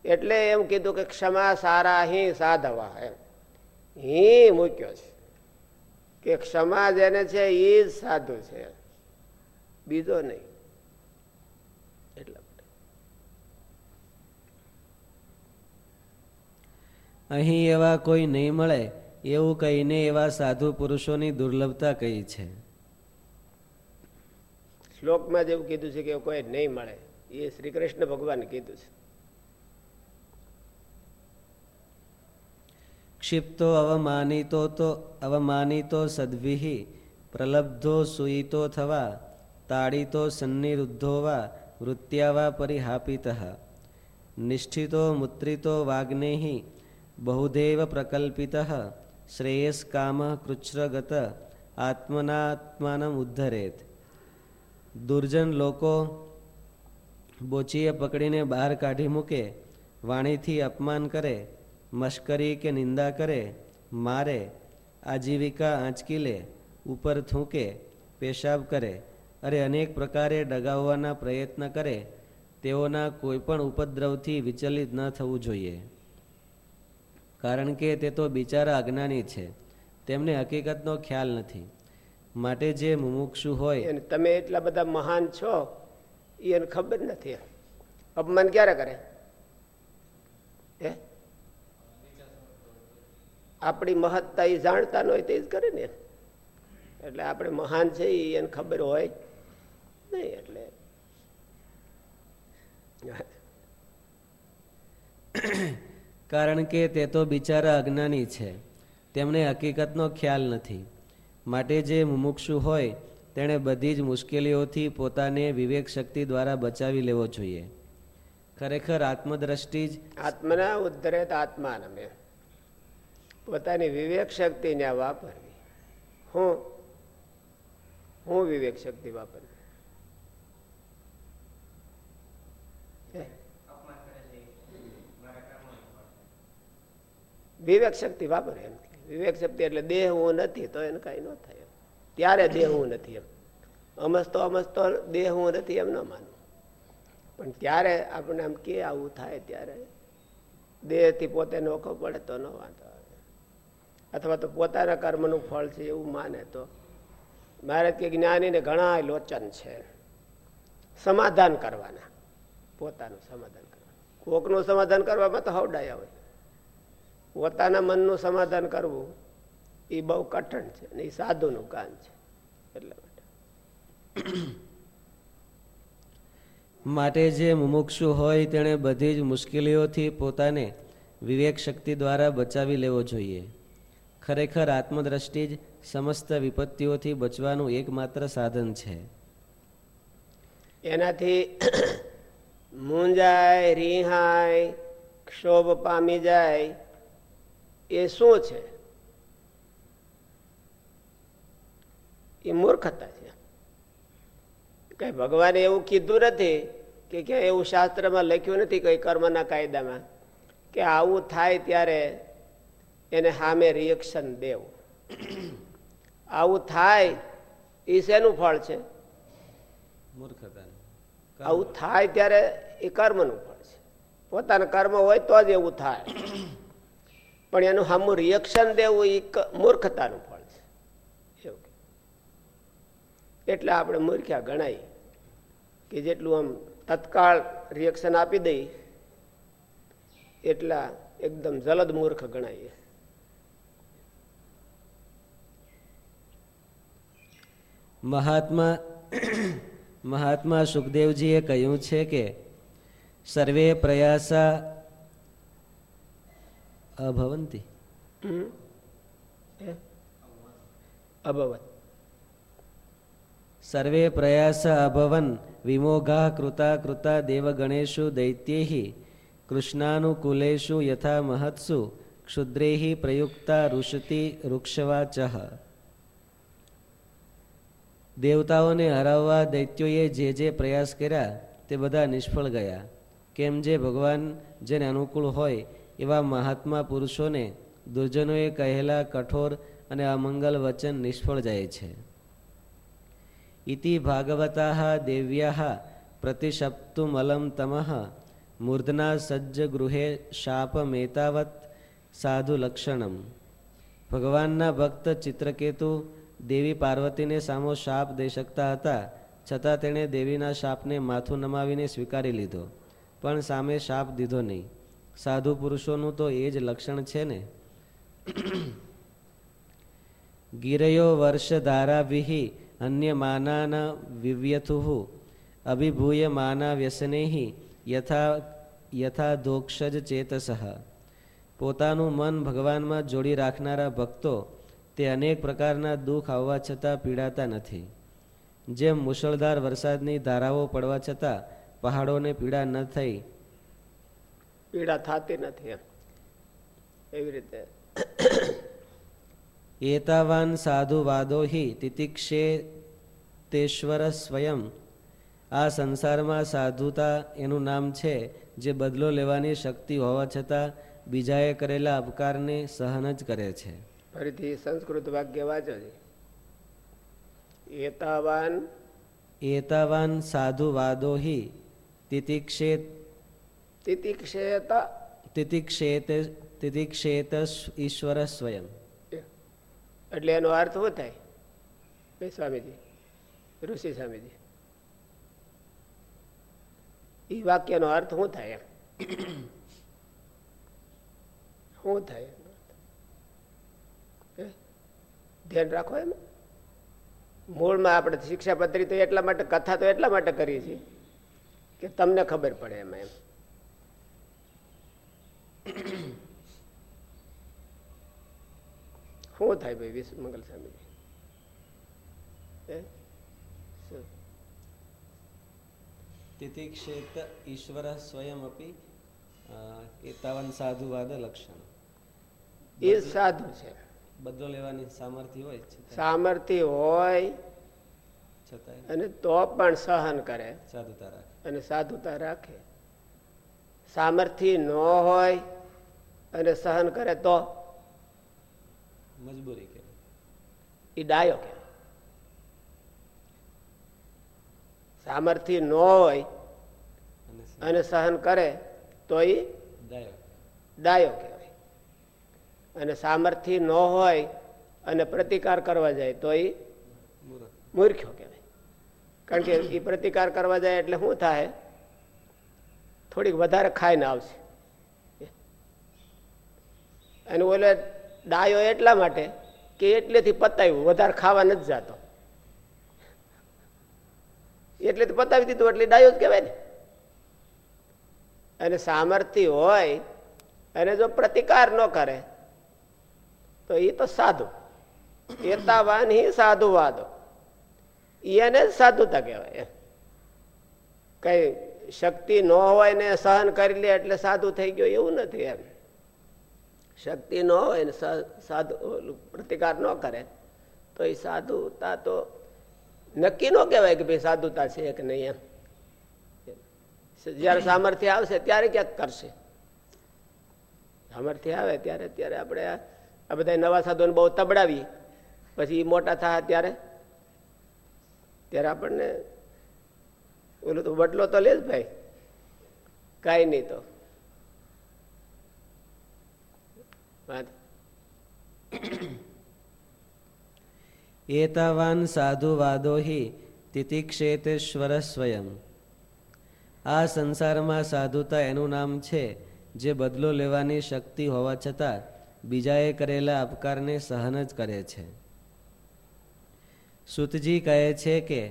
[SPEAKER 2] એટલે એમ કીધું કે ક્ષમા સારા હિ સાધવા એમ. હિ મૂક્યો છે. કે ક્ષમા જેને છે એ જ સાધુ છે. બીજો નહીં.
[SPEAKER 1] અહીં એવા કોઈ નહીં મળે એવું કહીને એવા સાધુ પુરુષોની દુર્લભતા કહી છે.
[SPEAKER 2] શ્લોકમાં જેવું કીધું છે કે કોઈ નહીં મળે. એ શ્રી કૃષ્ણ ભગવાન કીધું છે.
[SPEAKER 1] ક્ષિપ્તો અવમાનિતો તો અવમાનિતો સદ્વિહી પ્રલબ્ધો સુઈતો થવા તાડિતો સન્નિરુદ્ધો વા વૃત્યા વા પરિહાપિત. નિષ્ઠિતો મુત્રિતો વાગ્નેહી બહુદેવ પ્રકલ્પિત શ્રેયસ કામ કૃચ્છ્રગત આત્મનાત્માનમ ઉદ્ધરેત દુર્જન લોકો બોચીએ પકડીને બહાર કાઢી મૂકે વાણીથી અપમાન કરે મશ્કરી કે નિંદા કરે મારે આજીવિકા આંચકી લે ઉપર થૂંકે પેશાબ કરે અરે અનેક પ્રકારે ડગાવવાના પ્રયત્ન કરે તેઓના કોઈપણ ઉપદ્રવથી વિચલિત ન થવું જોઈએ કારણ કે તે તો બિચારા અજ્ઞાની છે. તેમને હકીકતનો ખ્યાલ નથી. માટે જે મુમુક્ષુ હોય
[SPEAKER 2] તમે એટલા બધા મહાન છો એને ખબર નથી. અપમાન ક્યારે કરે? હે? આપણી મહત્તા એ જાણતા ન હોય તે જ કરે ને એટલે આપણે મહાન છે એને ખબર હોય નહીં એટલે.
[SPEAKER 1] કારણ કે તે તો બિચારા અજ્ઞાની છે. તેમને હકીકતનો ખ્યાલ નથી. માટે જે મુમુક્ષુ હોય, તેણે બધી જ મુશ્કેલીઓથી પોતાને વિવેક શક્તિ દ્વારા બચાવી લેવો જોઈએ. ખરેખર આત્મદ્રષ્ટિ જ
[SPEAKER 2] આત્મના ઉદ્ધરેત આત્માનમે પોતાની વિવેક શક્તિને વાપરવી. હું હું વિવેક શક્તિ વાપરવી. વિવેક શક્તિ વાપરે એમ. વિવેક શક્તિ એટલે દેહ હું નથી, તો એને કઈ ન થાય ત્યારે દેહ હું નથી એમ. અમસ્તો અમસ્તો, દેહ હું નથી એમ ન માનવું પણ ત્યારે આપણે આમ કે આવું થાય ત્યારે દેહથી પોતે નોખો પડે તો ન વાંધો આવે. અથવા તો પોતાના કર્મનું ફળ છે એવું માને તો. મારે કે જ્ઞાનીને ઘણા લોચન છે. સમાધાન કરવાના. પોતાનું સમાધાન કરવાનું. કોકનું સમાધાન કરવામાં તો હવડાયા હોય. પોતાના મનનું સમાધાન કરવું એ બહુ કઠણ છે અને એ સાધુનું કામ છે. એટલા માટે.
[SPEAKER 1] માટે જે મુમુક્ષુ હોય તેણે બધી જ મુશ્કેલીઓથી પોતાને વિવેક શક્તિ દ્વારા બચાવી લેવો જોઈએ. ખરેખર આત્મદ્રષ્ટિ જ સમસ્ત વિપત્તિઓથી બચવાનું એકમાત્ર સાધન છે.
[SPEAKER 2] એનાથી મૂંઝાય રિહાય ક્ષોભ પામી જાય એ શું છે? એ મૂર્ખતા છે. કઈ ભગવાને એવું કીધું નથી કે ક્યાં એવું શાસ્ત્રમાં લખ્યું નથી કઈ કર્મના કાયદામાં કે આવું થાય ત્યારે એને સામે રિએક્શન દેવું. આવું થાય એ શેનું ફળ છે? આવું થાય ત્યારે એ કર્મનું ફળ છે. પોતાના કર્મ હોય તો જ એવું થાય. પણ એનું સામું રિએક્શન દેવું એ મૂર્ખતાનું ફળ છે. એવું એટલે આપણે મૂર્ખ્યા ગણાય કે જેટલું આમ તત્કાળ રિએક્શન આપી દઈ, એટલા એકદમ જલદ મૂર્ખ ગણાય.
[SPEAKER 1] મહાત્મા મહાત્મા સુખદેવજીએ કહ્યું છે કે, સર્વે પ્રયાસા અભવંતી
[SPEAKER 2] અભવત
[SPEAKER 1] સર્વે પ્રયાસ અભવન વિમોઘા કૃતા કૃતા દેવગણેશુ દૈત્યૈ કૃષ્ણાનુકૂલેશુ યથા મહત્સુ ક્ષુદ્રેહી પ્રયુક્તા ઋષતિ વૃક્ષવાચ દેવતાઓને હરાવવા દૈત્યોએ જે જે પ્રયાસ કર્યા તે બધા નિષ્ફળ ગયા. કેમ જે ભગવાન જેને અનુકૂળ હોય એવા મહાત્મા પુરુષોને દુર્જનોએ કહેલા કઠોર અને અમંગલ વચન નિષ્ફળ જાય છે. ઇતિ ભાગવતા દેવ્યા પ્રતિશપ્તુમલમ તમઃ મૂર્ધના સજ્જ ગૃહે શાપમેતાવત સાધુ લક્ષણમ. ભગવાનના ભક્ત ચિત્રકેતુ દેવી પાર્વતીને સામો શાપ દઈ શકતા હતા, છતાં તેણે દેવીના શાપને માથું નમાવીને સ્વીકારી લીધો, પણ સામે શાપ દીધો નહીં. સાધુ પુરુષોનું તો એ જ લક્ષણ છે ને. ગિરયો વર્ષ ધારાભિ અન્ય માનાના વિવ્યથુ અભિભૂય માના વ્યસનેહી, યથા યથા દોક્ષજ ચેતસઃ. પોતાનું મન ભગવાનમાં જોડી રાખનારા ભક્તો તે અનેક પ્રકારના દુઃખ આવવા છતાં પીડાતા નથી. જેમ મુશળધાર વરસાદની ધારાઓ પડવા છતાં પહાડોને પીડા ન થઈ
[SPEAKER 2] પીડા થતી નથી એવી રીતે.
[SPEAKER 1] એતાવાન સાધુવાદો હિ તિતિક્ષેતેશ્વર સ્વયં. આ સંસારમાં સાધુતા એનું નામ છે જે બદલો લેવાની શક્તિ હોવા છતાં બીજાએ કરેલા અપકારને સહન જ કરે છે.
[SPEAKER 2] ફરીથી સંસ્કૃત વાક્ય વાંચો એતાવાન.
[SPEAKER 1] એતાવાન સાધુવાદો હિ તિતિક્ષેત
[SPEAKER 2] તિતિક્ષેત
[SPEAKER 1] તિતિક્ષેત તિતિક્ષેત ઈશ્વર સ્વયં
[SPEAKER 2] એટલે એનો અર્થ શું થાય? સ્વામીજી ઋષિ સ્વામીજી. એ વાક્યનો અર્થ શું થાય? એમ શું થાય? ધ્યાન રાખો એમ. મૂળમાં આપણે શિક્ષાપત્રી તો એટલા માટે કથા તો એટલા માટે કરીએ છીએ કે તમને ખબર પડે એમાં એમ. શું થાય ભાઈ વિશ્વ મંગલ સ્વામી
[SPEAKER 1] તિતિક્ષેત ઈશ્વર સ્વયં અપી એતાવન સાધુવાદ લક્ષણ
[SPEAKER 2] એ સાધુ છે
[SPEAKER 1] બદલો લેવાની સામર્થ્ય હોય
[SPEAKER 2] સામર્થ્ય હોય
[SPEAKER 1] છતાં
[SPEAKER 2] અને તો પણ સહન કરે
[SPEAKER 1] સાધુતા રાખે
[SPEAKER 2] અને સાધુતા રાખે સામર્થ્ય ન હોય અને સહન કરે તો
[SPEAKER 1] મજબૂરી કે.
[SPEAKER 2] એ ડાયો કે. સામર્થ્ય ન હોય
[SPEAKER 1] અને
[SPEAKER 2] સહન. કરે તો એ ડાયો કહેવાય. અને સામર્થ્ય ન હોય અને પ્રતિકાર કરવા જાય તો એ મૂર્ખ્યો કહેવાય. કારણ કે એ પ્રતિકાર કરવા જાય એટલે શું થાય? થોડીક વધારે ખાઈને આવશે. અને ઓલે ડાયો એટલા માટે કે એટલેથી પતાવ્યું, વધારે ખાવા નથી જતો. એટલે પતાવી દીધું, એટલે ડાયો જ કહેવાય ને. અને સામર્થ્ય હોય, અને જો પ્રતિકાર ન કરે, તો એ તો સાધુ. એતાવાન હિ સાધુવાદો. એને સાધુતા કહેવાય. કઈ શક્તિ ન હોય ને સહન કરી લે એટલે સાધુ થઈ ગયો, એવું નથી એમ. શક્તિ ન હોય ને સાધુ પ્રતિકાર ન કરે, તો એ સાધુતા તો નક્કી ન કહેવાય કે ભાઈ સાધુતા છે કે નહીં એમ. જયારે સામર્થ્ય આવશે ત્યારે ક્યાંક કરશે. સામર્થ્ય આવે ત્યારે ત્યારે આપણે આ બધા નવા સાધુને બહુ તબડાવી પછી મોટા થાય ત્યારે ત્યારે આપણને ઓલું તો બટલો તો લે જ ભાઈ. કાંઈ નહીં તો.
[SPEAKER 1] એતાવાન સાધુવાદો હિ તિતિક્ષેતેશ્વર સ્વયં. આ સંસારમાં સાધુતા એનું નામ છે, જે બદલો લેવાની શક્તિ હોવા છતાં બીજાએ કરેલા અપકારને સહન જ કરે છે. સુતજી કહે છે કે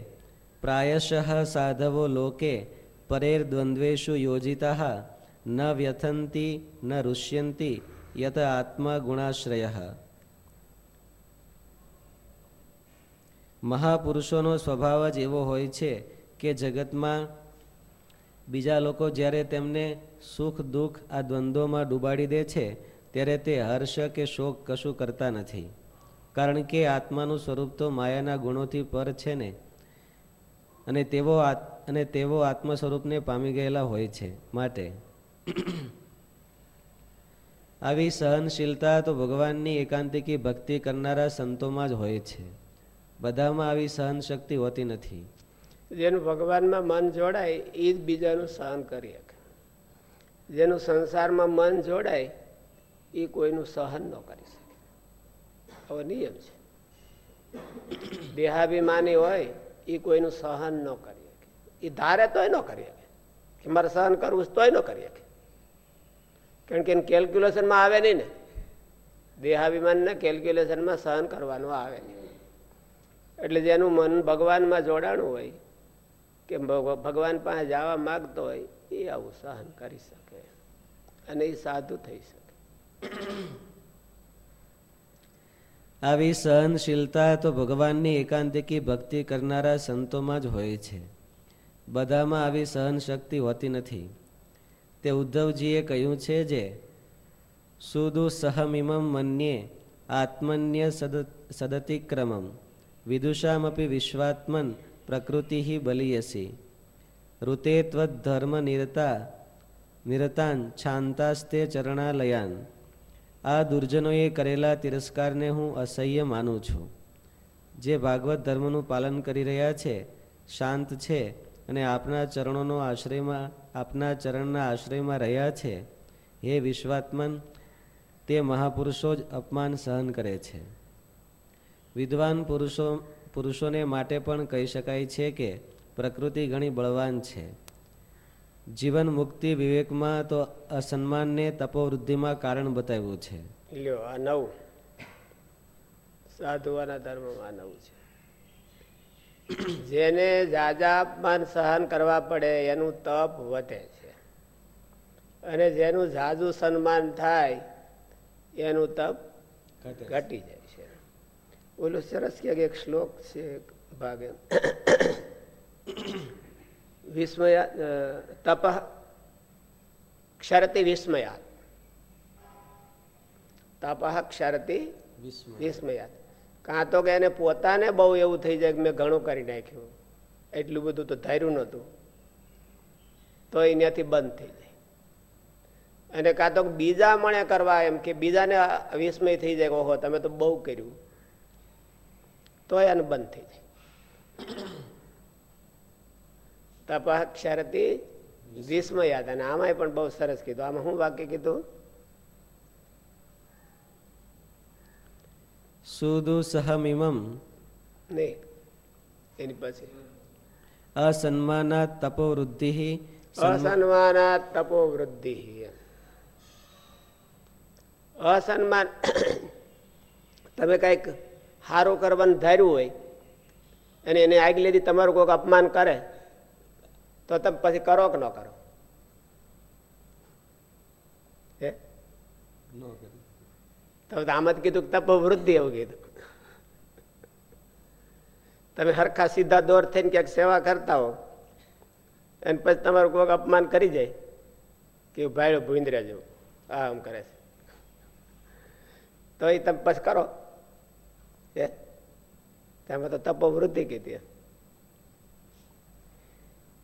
[SPEAKER 1] પ્રાયશઃ સાધવો લોકે પરેર દ્વંદ્વેષુ યોજિતા, ન વ્યથંતી, ન ઋષ્યંતી યત આત્મા ગુણાશ્રય મહાપુરુષોનો સ્વભાવ જ એવો હોય છે કે જગતમાં બીજા લોકો જ્યારે તેમને સુખ, દુઃખ આ દ્વંદ્વોમાં ડૂબાડી દે છે, ત્યારે તે હર્ષ કે શોક કશું કરતા નથી. કારણ કે આત્માનું સ્વરૂપ તો માયાના ગુણોથી પર છે ને અને તેવો અને તેવો આત્મ સ્વરૂપને પામી ગયેલા હોય છે, માટે. આવી સહનશીલતા તો ભગવાનની એકાંતિકી ભક્તિ કરનારા સંતોમાં જ હોય છે. બધામાં આવી સહન શક્તિ હોતી નથી.
[SPEAKER 2] જેનું ભગવાનમાં મન જોડાય એ જ બીજાનું સહન કરી શકે. જેનું સંસારમાં મન જોડાય એ કોઈનું સહન ન કરી શકે. આવો નિયમ છે. દેહાભિમાની હોય એ કોઈનું સહન ન કરી શકે. એ ધારે તોય ન કરી શકે. કે મારે સહન કરવું તોય ન કરી શકે. કારણ કે કેલ્ક્યુલેશનમાં આવે નહીં ને. દેહાભિમાનને કેલ્ક્યુલેશનમાં સહન કરવાનું આવે નહીં. એટલે જેનું મન ભગવાનમાં જોડાણું હોય, કે ભગવાન પાસે જવા માગતો હોય, એ આવું સહન કરી શકે. અને એ સાધુ થઈ શકે.
[SPEAKER 1] આવી સહનશીલતા તો ભગવાનની એકાંતિકી ભક્તિ કરનારા સંતોમાં જ હોય છે. બધામાં આવી સહન શક્તિ હોતી નથી. તે ઉદ્ધવજીએ કહ્યું છે જે, સુદુ સહમિમમ મન્યે આત્મન્ય સદ, સદતિક્રમમ. વિદુષામપી વિશ્વાત્મન પ્રકૃતિ બલિયસી. ઋતે ત્વધર્મ નિરતા નિરતાન, છાંતાસ્તે ચરણાલયાન. આ દુર્જનોએ કરેલા તિરસ્કારને હું અસહ્ય માનું છું. જે ભાગવત ધર્મનું પાલન કરી રહ્યા છે, શાંત છે અને આપના ચરણોનો આશ્રયમાં, આપના ચરણના આશ્રયમાં રહ્યા છે, હે વિશ્વાત્મન, તે મહાપુરુષો જ અપમાન સહન કરે છે. વિદ્વાન પુરુષો, પુરુષોને માટે પણ કહી શકાય છે કે પ્રકૃતિ ઘણી બળવાન છે. જીવન મુક્તિ વિવેકમાં તો અસન્માનને તપોવૃદ્ધિમાં કારણ બતાવ્યું છે.
[SPEAKER 2] લ્યો આ નવું. સાધુવાના ધર્મમાં નવું છે. જેને જાજા અપમાન સહન કરવા પડે એનું તપ વધે છે. અને જેનું જાજુ સન્માન થાય એનું તપ ઘટી જાય છે. ઓલું સરસ ક્યાંક એક શ્લોક છે ભાગે. વિસ્મયા તપ ક્ષરતિ વિસ્મયાત તપ ક્ષરતિ વિસ્મયાત કાં તો કે એને પોતાને બહુ એવું થઈ જાય કે મેં ઘણું કરી નાખ્યું. એટલું બધું તો ધાર્યું નહોતું. તો એનાથી બંધ થઈ જાય. અને કાં તો બીજા મણે કરવા એમ કે બીજાને વિસ્મય થઈ જાય ઓહો તમે તો બહુ કર્યું. તો એને બંધ થઈ જાય. તપઃ ક્ષરતી વિસ્મયાત અને આમાંય પણ બહુ સરસ કીધું. આમાં શું વાક્ય કીધું?
[SPEAKER 1] સુદુ સહમિમમ.
[SPEAKER 2] નહીં એની પછી.
[SPEAKER 1] અસન્માના તપોવૃદ્ધિ
[SPEAKER 2] અસન્માનાત તપો વૃદ્ધિ અસન્માન તમે કંઈક સારું કરવાનું ધાર્યું હોય અને એને આગલેથી તમારું કોઈક અપમાન કરે તો તમે પછી કરો કે ન કરો? હે? તમે આમ જ કીધું તપો વૃદ્ધિ એવું કીધું. તમે હરખા સીધા દોર થઈને ક્યાંક સેવા કરતા હો અને પછી તમારું કોઈક અપમાન કરી જાય કે ભાઈ ભૂંદર્યા જેવું. આ આમ કરે છે. તો એ તમે પછી કરો. એ તેમાં તો તપો વૃદ્ધિ કીધી.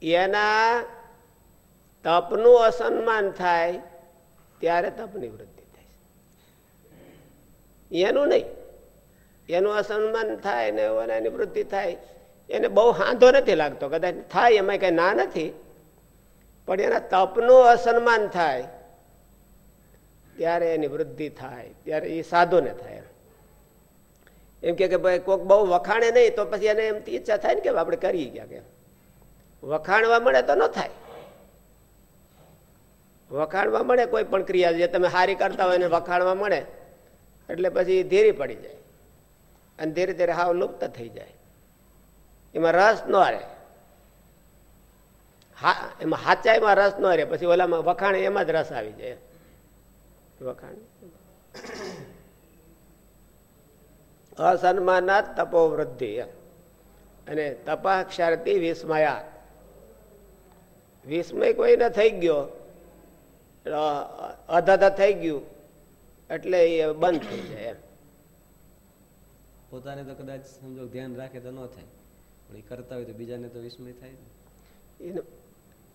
[SPEAKER 2] એના તપનું અસન્માન થાય, ત્યારે તપની વૃદ્ધિ થાય એનું નહીં. એનું અસન્માન થાય ને એની વૃદ્ધિ થાય. એને બહુ હાંધો નથી લાગતો કદાચ. થાય એમાં કઈ ના નથી. પણ એના તપનું અસન્માન થાય, ત્યારે એની વૃદ્ધિ થાય, ત્યારે એ સાધુને થાય. એમ કે ભાઈ કોઈક બહુ વખાણે નહીં, તો પછી એને એમ ઈચ્છા થાય ને કે આપણે કરી ગયા એમ. વખાણવા મળે તો ન થાય. વખાણવા મળે કોઈ પણ ક્રિયા જે તમે સારી કરતા હોય એને વખાણવા મળે, એટલે પછી ધીરી પડી જાય. અને ધીરે ધીરે હાવ લુપ્ત થઈ જાય. એમાં રસ ન રહે. હા, એમાં હાચાઈમાં રસ ન રહે. પછી ઓલામાં વખાણ એમાં જ રસ આવી જાય. વખાણ. અસન્માનાત તપો વૃદ્ધિ અને તપાક્ષારતી વિસ્મયા વિસ્મય કોઈને થઈ ગયો. અધધ થઈ ગયું. એટલે એ બંધ થઈ જાય એમ.
[SPEAKER 1] પોતાને તો કદાચ સમજો ધ્યાન રાખે તો ન થાય. પણ એ કરતા હોય તો બીજાને તો વિસ્મય થાય ને.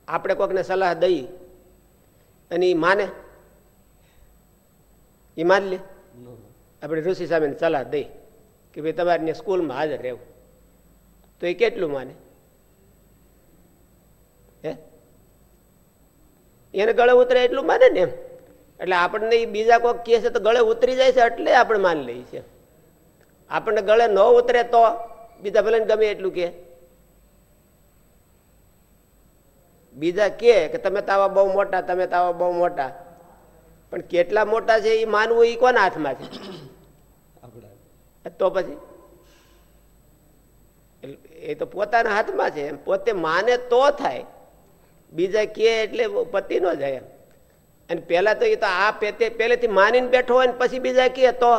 [SPEAKER 2] આપણે કોઈકને સલાહ દઈ. અને એ માને. એ માન લે. આપણે ઋષિ સામેની સલાહ દઈ કે ભાઈ તમારે સ્કૂલમાં હાજર રહેવું. તો એ કેટલું માને? એને ગળે ઉતરે એટલું માને ને એમ. એટલે આપણને એ બીજા કોઈક કહે છે તો ગળે ઉતરી જાય છે એટલે આપણે માની લઈએ છીએ. આપણને ગળે ન ઉતરે તો બીજા ભલે ગમે એટલું કે બીજા કે કે તમે તાવા બહુ મોટા તમે તાવા બહુ મોટા. પણ કેટલા મોટા છે એ માનવું એ કોના હાથમાં છે? તો પછી? એ તો પોતાના હાથમાં છે પોતે માને તો થાય. બીજા કે એટલે પતિ ન જાય એમ. અને પેલા તો એ તો આ પેતે પહેલેથી માનીને બેઠો હોય ને પછી બીજા કે તો.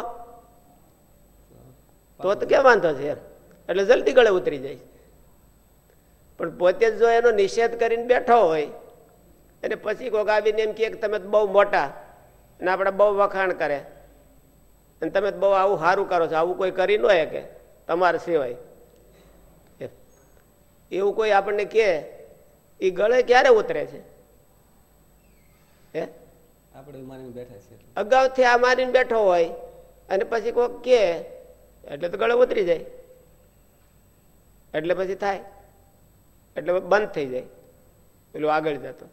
[SPEAKER 2] તો તો કે વાંધો છે એટલે જલ્દી ગળે ઉતરી જાય. પણ પોતે જ એનો નિષેધ કરીને બેઠો હોય અને પછી કોક આવીને એમ કહે કે તમે બહુ મોટા અને આપણે બહુ વખાણ કરે. અને તમે બહુ આવું સારું કરો છો, આવું કોઈ કરી ન કે તમારા સિવાય. એવું કોઈ આપણને કે એ ગળે ક્યારે ઉતરે છે? હે?
[SPEAKER 1] આપણે બેઠા
[SPEAKER 2] અગાઉથી આ મારીને બેઠો હોય અને પછી કોઈક કે એટલે તો ગળે ઉતરી જાય. એટલે પછી થાય. એટલે બંધ થઈ જાય. પેલું આગળ જતો.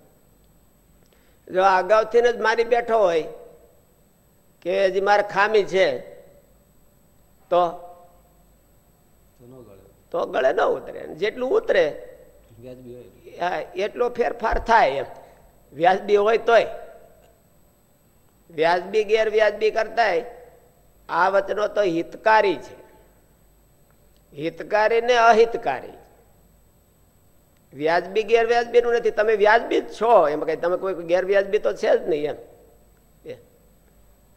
[SPEAKER 2] જો અગાઉથી જ મારી બેઠો હોય કે હજી મારે ખામી છે તો?
[SPEAKER 1] તો ગળે.
[SPEAKER 2] તો ગળે ન ઉતરે. જેટલું ઉતરે
[SPEAKER 1] વ્યાજબી હોય એટલે.
[SPEAKER 2] ફેરફાર થાય એમ. વ્યાજબી હોય તોય. વ્યાજબી, ગેરવ્યાજબી કરતાય આ વચનો તો હિતકારી છે. હિતકારી ને અહિતકારી. વ્યાજબી ગેરવ્યાજબી નું નથી. તમે વ્યાજબી જ છો. એમ કઈ તમે કોઈ ગેરવ્યાજબી તો છે જ નહીં એમ.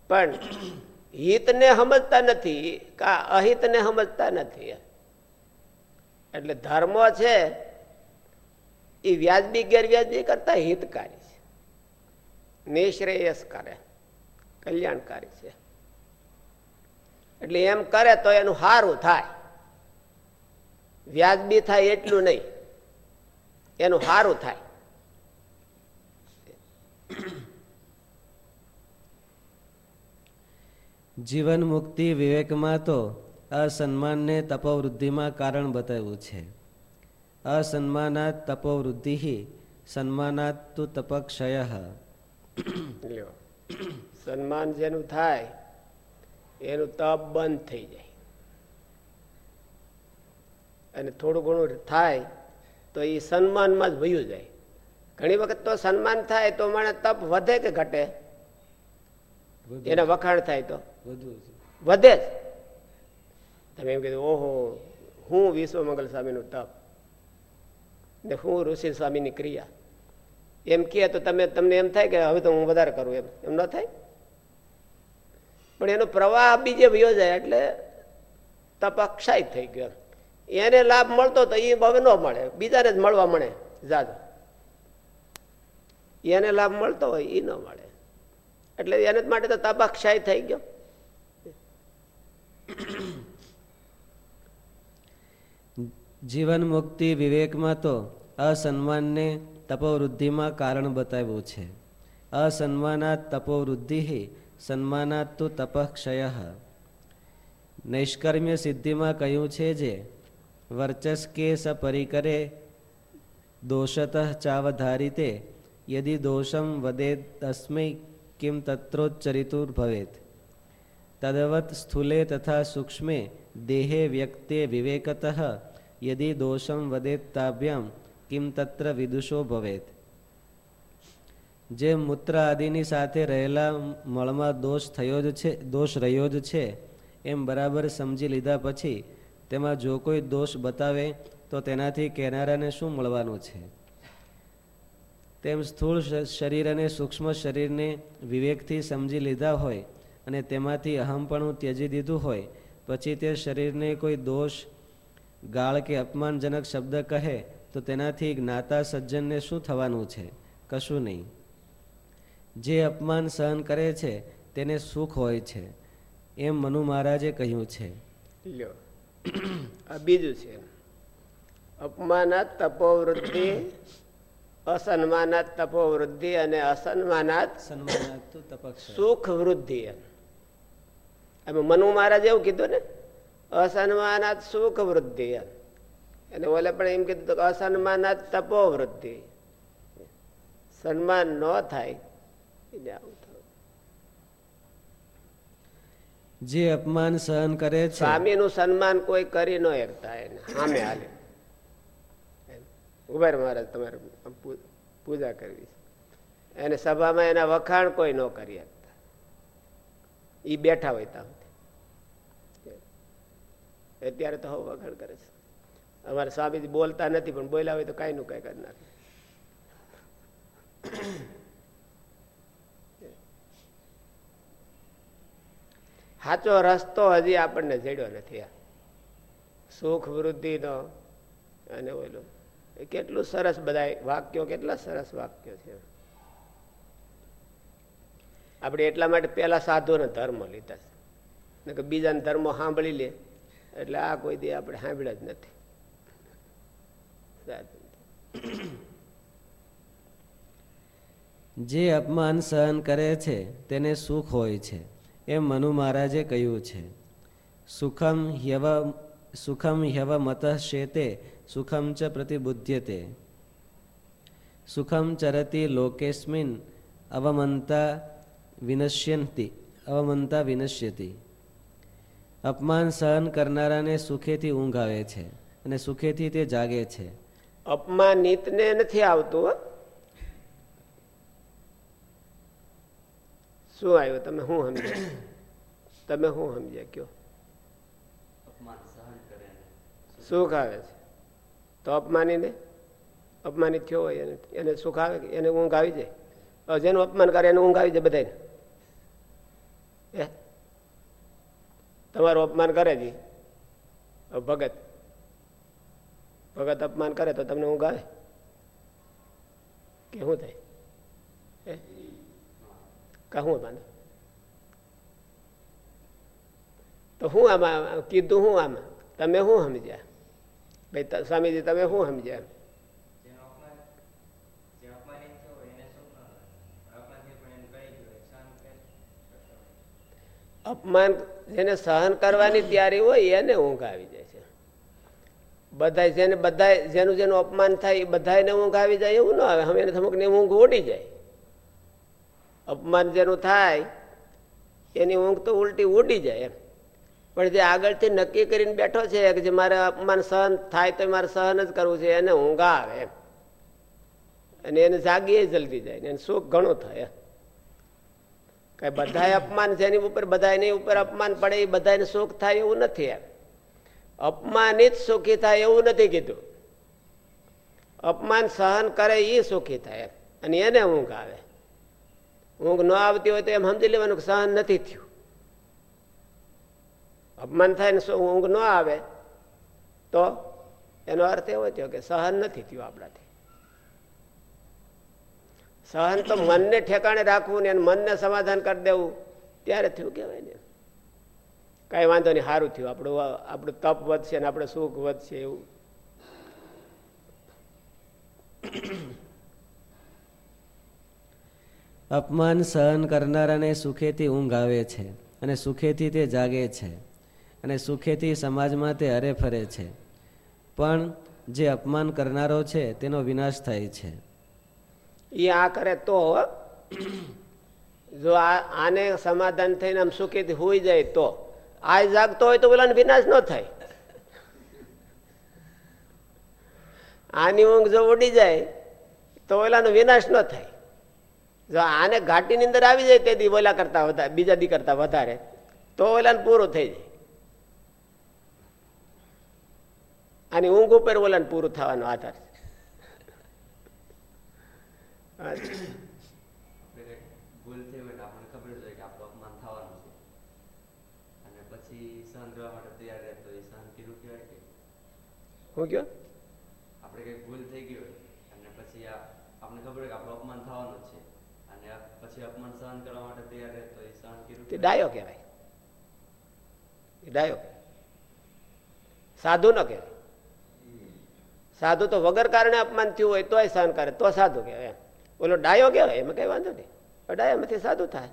[SPEAKER 2] પણ હિતને સમજતા નથી કા અહિતને સમજતા નથી એટલે ધર્મ છે એ વ્યાજબી, ગેરવ્યાજબી કરતા હિતકારી છે. નિશ્રેયસ કરે કલ્યાણકારી છે. એટલે એમ કરે તો એનું સારું થાય. વ્યાજબી થાય એટલું નહીં. એનું સારું થાય.
[SPEAKER 1] જીવન મુક્તિ વિવેકમાં તો અસન્માનને તપોવૃદ્ધિમાં કારણ બતાવ્યું છે. અસન્માનાત તપોવૃદ્ધિ સન્માનાત તુ તપક્ષય
[SPEAKER 2] લ્યો. સન્માન જેનું થાય એનું તપ બંધ થઈ જાય. અને થોડું ઘણું થાય તો એ સન્માનમાં જ વયું જાય. ઘણી વખત તો સન્માન થાય તો મને તપ વધે કે ઘટે? એના વખાણ થાય તો?
[SPEAKER 1] વધે
[SPEAKER 2] જ. તમે એમ કીધું ઓહો હું વિશ્વ મંગલ સ્વામીનું તપ ને હું ઋષિ સ્વામીની ક્રિયા. એમ કહે તો તમે, તમને એમ થાય કે હવે તો હું વધારે કરું એમ. એમ ન થાય? પણ એનો પ્રવાહ બીજે વયો જાય એટલે તપ અક્ષાય થઈ ગયો. એને લાભ મળતો તો એ હવે ન મળે. બીજાને જ મળવા મળે જાજો એને લાભ મળતો હોય એ ન મળે. એટલે એને માટે તો તપ અક્ષાય થઈ ગયો.
[SPEAKER 1] જીવન મુક્તિ વિવેકમાં તો અસન્માનને તપોવૃદ્ધિમાં કારણ બતાવ્યું છે. અસન્માનાત તપોવૃદ્ધિ સન્માનાત તો તપક્ષય. નૈષ્કર્મ્ય સિદ્ધિમાં કહ્યું છે જે, વર્ચસ્કે સપરિકરે દોષત ચાવધારિતે, યદિ દોષમ વદેદસ્મૈ કિમ તત્રોચ્ચરિતુર્ભવેત તદવત સ્થૂલે તથા સૂક્ષ્મે, દેહે વ્યક્તે વિવેકત, યદિ દોષમ વદેત્તાભ્યામ કિમ તત્ર વિદુષો ભવેત જે મૂત્ર આદિની સાથે રહેલા મળમાં દોષ થયો જ છે દોષ રહ્યો જ છે એમ બરાબર સમજી લીધા પછી તેમાં જો કોઈ દોષ બતાવે તો તેનાથી કહેનારાને શું મળવાનું છે તેમ સ્થૂળ શરીર અને સૂક્ષ્મ શરીરને વિવેકથી સમજી લીધા હોય અને તેમાંથી અહમપણું ત્યજી દીધું હોય પછી તે શરીરને કોઈ દોષ ગાળ કે અપમાનજનક શબ્દ કહે તો તેનાથી જ્ઞાતા સજ્જનને શું થવાનું છે? કશું નહીં. જે અપમાન સહન કરે છે તેને સુખ હોય છે એમ મનુ મહારાજે કહ્યું છે.
[SPEAKER 2] લ્યો. આ બીજું છે. અપમાનાત તપોવૃદ્ધિ અસન્માનાત તપોવૃદ્ધિ અને અસન્માનાત સુખ વૃદ્ધિ એમ. મનુ મહારાજ એવું કીધું ને? અસન્માનાત સુખ વૃદ્ધિ એમ. અને ઓલે પણ એમ કીધું અસન્માન તપો વૃદ્ધિ સન્માન ન થાય એને આવું
[SPEAKER 1] જે અપમાન સહન કરે છે.
[SPEAKER 2] સ્વામી નું સન્માન કોઈ કરી ન એકતા એને. સામે હાલે. ઊભા મહારાજ તમારે પૂજા કરવી એને સભામાં એના વખાણ કોઈ ન કરી શકતા. એ બેઠા હોય ત્યાં અત્યારે તો હવે વખાણ કરે છે. અમારે સ્વામીજી બોલતા નથી, પણ બોલ્યા હોય તો કઈ નું કઈ કરી નાખે. સાચો રસ્તો હજી આપણને જડ્યો નથી આ. સુખ વૃદ્ધિનો અને ઓલું. કેટલું સરસ બધા વાક્યો, કેટલા સરસ વાક્યો છે. આપણે એટલા માટે પેલા સાધુને ધર્મ લીધા છે. બીજાને ધર્મો સાંભળી લે, એટલે આ કોઈ દી આપણે સાંભળ્યા જ નથી.
[SPEAKER 1] જે અપમાન સહન કરે છે, તેને સુખ હોય છે, એમ મનુ મહારાજે કહ્યું છે. સુખમ હ્યવ સુખમ હ્યવ મત શેતે, સુખમ ચ પ્રતિબુધ્યતે સુખમ ચરતી લોકેસ્મિન અવમંતા વિનશ્યંતી, અવમંતા વિનશ્યતી. અપમાન સહન કરનારાને સુખેથી ઊંઘ આવે છે અને સુખેથી તે જાગે છે.
[SPEAKER 2] અપમાનિતને નથી આવતું શું આવ્યું? તમે શું સમજ્યા? તમે શું સમજ્યા? કયો. સુખ આવે છે. તો અપમાની ને અપમાનિત થયો હોય એને. એને સુખ આવે એને ઊંઘ આવી જાય? જેનું અપમાન કરે એને ઊંઘ આવી જાય બધાને તમારું અપમાન કરે છે. ભગત ભગત અપમાન કરે તો તમને ઊંઘ આવે? કે શું થાય? કહું બાંધો તો હું આમાં કીધું હું આમાં? તમે શું સમજ્યા? ભાઈ સ્વામીજી તમે શું સમજ્યા? અપમાન જેને સહન કરવાની તૈયારી હોય એને ઊંઘ આવી જાય. બધા જેને બધા જેનું જેનું અપમાન થાય, એ બધાને ઊંઘ આવી જાય, એવું ન આવે. હવે એને અમુક ને ઊંઘ ઉડી જાય. અપમાન જેનું થાય, એની ઊંઘ તો ઉલટી ઉડી જાય એમ. પણ જે આગળથી નક્કી કરીને બેઠો છે કે જે મારે અપમાન સહન થાય તો મારે સહન જ કરવું છે, એને ઊંઘ આવે એમ. અને એને જાગીએ જલ્દી જાય એને સુખ ઘણું થાય કઈ બધા અપમાન જેની ઉપર બધા એની ઉપર અપમાન પડે, એ બધાને સુખ થાય એવું નથી એમ. અપમાનિત સુખી થાય એવું નથી કીધું. અપમાન સહન કરે એ સુખી થાય. અને એને ઊંઘ આવે. ઊંઘ ન આવતી હોય તો એમ સમજી લેવાનું સહન નથી થયું. અપમાન થાય ને ઊંઘ ન આવે તો એનો અર્થ એવો થયો કે સહન નથી થયું આપણાથી. સહન તો મનને ઠેકાણે રાખવું ને મનને સમાધાન કરી દેવું. ત્યારે થયું કહેવાય ને કઈ વાંધો નહીં સારું થયું. આપણું આપણું તપ વધશે ને આપણે સુખ વધશે એવું.
[SPEAKER 1] અપમાન સહન કરનારાને સુખેથી ઊંઘ આવે છે અને સુખેથી તે જાગે છે અને સુખેથી સમાજમાં તે હરે ફરે છે. પણ જે અપમાન કરનારો છે તેનો વિનાશ થાય છે.
[SPEAKER 2] એ આ કરે તો જો આને સમાધાન થઈને આમ સુખેથી હોઈ જાય તો આ જાગતો હોય તો પેલાને વિનાશ ન થાય. આની ઊંઘ જો ઉડી જાય તો ઓલાનો વિનાશ ન થાય. જો આને ઘાટીની અંદર આવી જાય તેથી ઓલા કરતા વધારે, બીજા દી કરતા વધારે, તો ઓલાને પૂરું થઈ જાય. આની ઊંઘ ઉપર ઓલાને પૂરું થવાનો આધાર છે હા.
[SPEAKER 1] ભૂલ થઈ હોય આપણને ખબર જ હોય કે આપણું અપમાન થવાનું છે અને પછી સહન કરવા માટે તૈયાર રહે તો એ સહન કર્યું કહેવાય કે
[SPEAKER 2] હું કયો?
[SPEAKER 1] આપણે કઈ ભૂલ થઈ ગઈ હોય અને પછી આપણે ખબર કે આપણું અપમાન થવાનું છે. અને પછી અપમાન સહન કરવા માટે તૈયાર રહે તો એ સહન કર્યું
[SPEAKER 2] તે ડાયો કહેવાય. એ ડાયો. સાધુ ન કહેવાય. સાધુ તો વગર કારણે અપમાન થયું હોય તોય સહન કરે તો સાધુ કહેવાય ઓલો ડાયો કહેવાય એમાં કઈ વાંધો નહીં. ડાયામાંથી સાધુ થાય.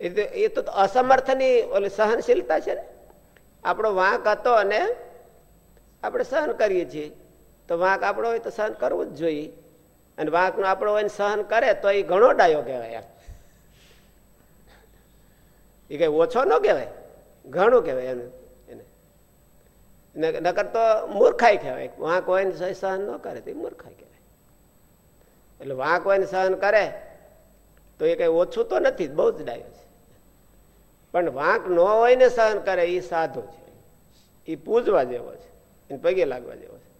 [SPEAKER 2] એ તો અસમર્થની ઓલી સહનશીલતા છે ને? આપણો વાંક હતો અને આપણે સહન કરીએ છીએ. તો વાંક આપણો હોય તો સહન કરવું જ જોઈએ. અને વાંકનો આપણો હોય સહન કરે તો એ ઘણો ડાયો કહેવાય એ કઈ ઓછો ન કહેવાય. ઘણું કહેવાય એને. એને નકર તો મૂર્ખાઈ કહેવાય. વાંક હોય ને સહન ન કરે તો મૂર્ખાઈ કહેવાય. એટલે વાંક હોય ને સહન કરે તો એ કઈ ઓછું તો નથી, બહુ જ ડાયો છે. પણ વાંક ન હોય ને સહન કરે એ સાધુ છે. એ પૂજવા જેવો છે. એને પગે લાગવા જેવો છે.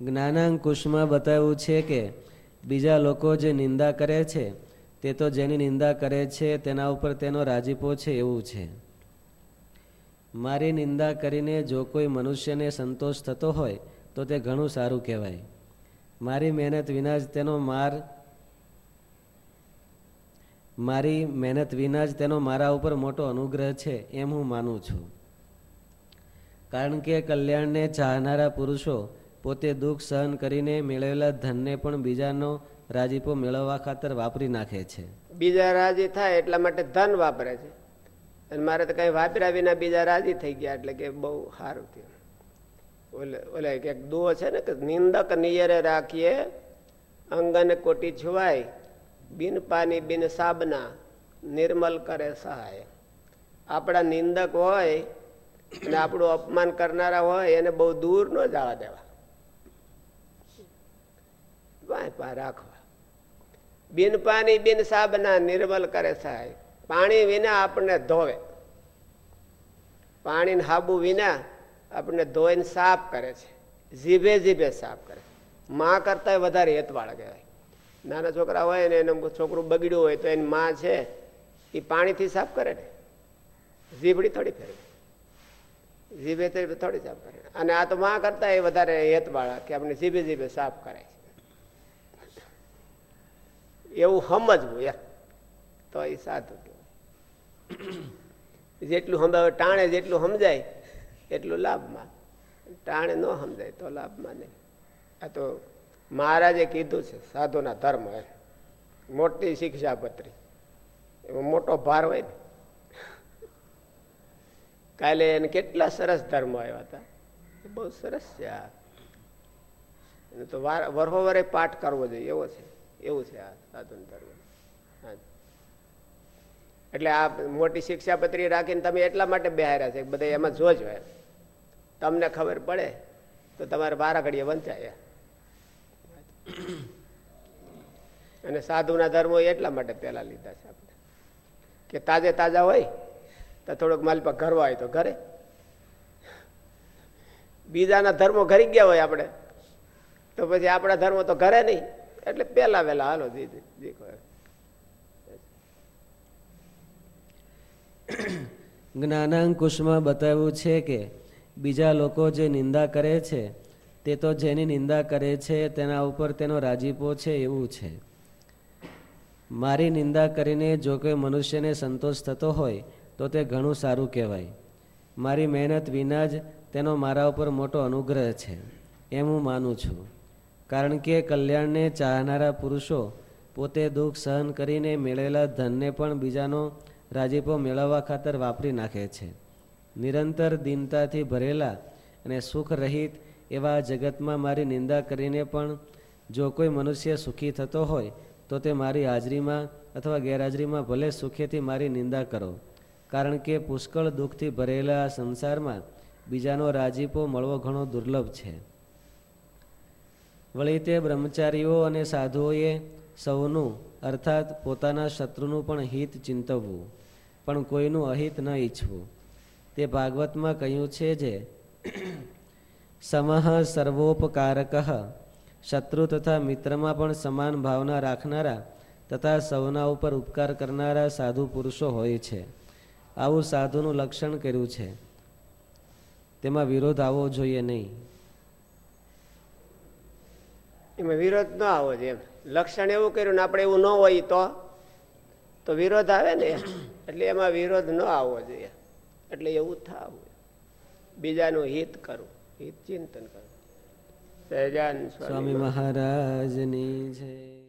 [SPEAKER 1] જ્ઞાનાંકુશમાં બતાવ્યું છે કે બીજા લોકો જે નિંદા કરે છે, તે તો જેની નિંદા કરે છે, તેના ઉપર તેનો રાજીપો છે એવું છે. મારી નિંદા કરીને જો કોઈ મનુષ્યને સંતોષ થતો હોય, તો તે ઘણું સારું કહેવાય. મારી મહેનત વિના જ તેનો માર, મારી મહેનત વિના જ તેનો મારા ઉપર મોટો અનુગ્રહ છે એમ હું માનું છું. કારણ કે કલ્યાણને ચાહનારા પુરુષો પોતે દુઃખ સહન કરીને મેળવેલા ધનને પણ બીજાનો રાજીપો મેળવવા ખાતર વાપરી નાખે છે.
[SPEAKER 2] બીજા રાજી થાય એટલા માટે ધન વાપરે છે. અને મારે તો કઈ વાપર્યા વિના બીજા રાજી થઈ ગયા એટલે કે બહુ સારું થયું. ઓલે ઓલે કે દુઓ છે ને કે નિંદક નિયરે રાખીએ, અંગન કોટી છુવાય બિન પાની બિન સાબના, નિર્મલ કરે સહાય. આપણા નિંદક હોય અને આપણું અપમાન કરનારા હોય, એને બહુ દૂર ન જવા દેવા. રાખવા. બિન પાણી બિન સાબના, નિર્મલ કરે સહાય. પાણી વિના આપણને ધોવે. પાણી હાબુ વિના આપણને ધોઈને સાફ કરે છે. જીભે જીભે સાફ કરે માં કરતા વધારે હેતવાળા કહેવાય. નાના છોકરા હોય ને એનું છોકરું બગડ્યું હોય તો એની માં છે, એ પાણીથી સાફ કરે ને. જીભડી થોડી ફેરવે. જીભે થોડી સાફ કરે. અને આ તો માં કરતા એ વધારે હેતવાળા કે આપણે જીભે જીભે સાફ કરે એવું સમજવું યાર. તો એ સાધું કહેવાય. જેટલું સમજાવે ટાણે જેટલું સમજાય એટલું લાભમાં. ટાણે ન સમજાય તો લાભમાં નહીં. આ તો મહારાજે કીધું છે, સાધુના ધર્મ એ મોટી શિક્ષાપત્રી. એમાં મોટો ભાર હોય ને. કાલે એને કેટલા સરસ ધર્મ આવ્યા હતા. બહુ સરસ છે આ. એને તો વાર વરહો પાઠ કરવો જોઈએ, એવો છે. એવું છે આ સાધુન ધર્મ. એટલે આ મોટી શિક્ષાપત્રી રાખીને તમે એટલા માટે બેહાર્યા છે બધા એમાં જોજો એમ. તમને ખબર પડે તો તમારે બારા ઘડીએ વંચાય. અને સાધુના ધર્મો એટલા માટે પહેલાં લીધા છે આપણે. કે તાજે તાજા હોય તો થોડોક માલપા ઘરવા હોય તો ઘરે. બીજાના ધર્મો ઘરી ગયા હોય આપણે, તો પછી આપણા ધર્મો તો ઘરે નહીં. એટલે પેલા વેલા હાલો દીખો
[SPEAKER 1] જ્ઞાનાંકુશમાં બતાવ્યું છે કે બીજા લોકો જે નિંદા કરે છે, તે તો જેની નિંદા કરે છે, તેના ઉપર તેનો રાજીપો છે એવું છે. મારી નિંદા કરીને જો કોઈ મનુષ્યને સંતોષ થતો હોય, તો તે ઘણું સારું કહેવાય. મારી મહેનત વિના જ તેનો મારા ઉપર મોટો અનુગ્રહ છે, એમ હું માનું છું. કારણ કે કલ્યાણને ચાહનારા પુરુષો પોતે દુઃખ સહન કરીને મેળવેલા ધનને પણ બીજાનો રાજીપો મેળવવા ખાતર વાપરી નાખે છે. નિરંતર દીનતાથી ભરેલા અને સુખ રહિત એવા જગતમાં મારી નિંદા કરીને પણ જો કોઈ મનુષ્ય સુખી થતો હોય, તો તે મારી હાજરીમાં અથવા ગેરહાજરીમાં ભલે સુખેથી મારી નિંદા કરો. કારણ કે પુષ્કળ દુઃખથી ભરેલા સંસારમાં બીજાનો રાજીપો મળવો ઘણો દુર્લભ છે. વળી તે બ્રહ્મચારીઓ અને સાધુઓએ સૌનું, અર્થાત પોતાના શત્રુનું પણ હિત ચિંતવવું, પણ કોઈનું અહિત ન ઈચ્છવું. તે ભાગવતમાં કહ્યું છે જે, સમહ સર્વોપકારક, શત્રુ તથા મિત્રમાં પણ સમાન ભાવના રાખનારા તથા સૌના ઉપર ઉપકાર કરનારા સાધુ પુરુષો હોય છે. આવું સાધુનું લક્ષણ કર્યું છે. તેમાં વિરોધ આવવો જોઈએ નહીં.
[SPEAKER 2] એમાં વિરોધ ન આવો જોઈએ. લક્ષણ એવું કર્યું ને આપણે એવું ન હોય તો તો વિરોધ આવે ને. એટલે એમાં વિરોધ ન આવવો જોઈએ. એટલે એવું થાવું બીજાનું હિત કરવું હિત ચિંતન કરવું સહજાન
[SPEAKER 1] સ્વામી મહારાજની જય.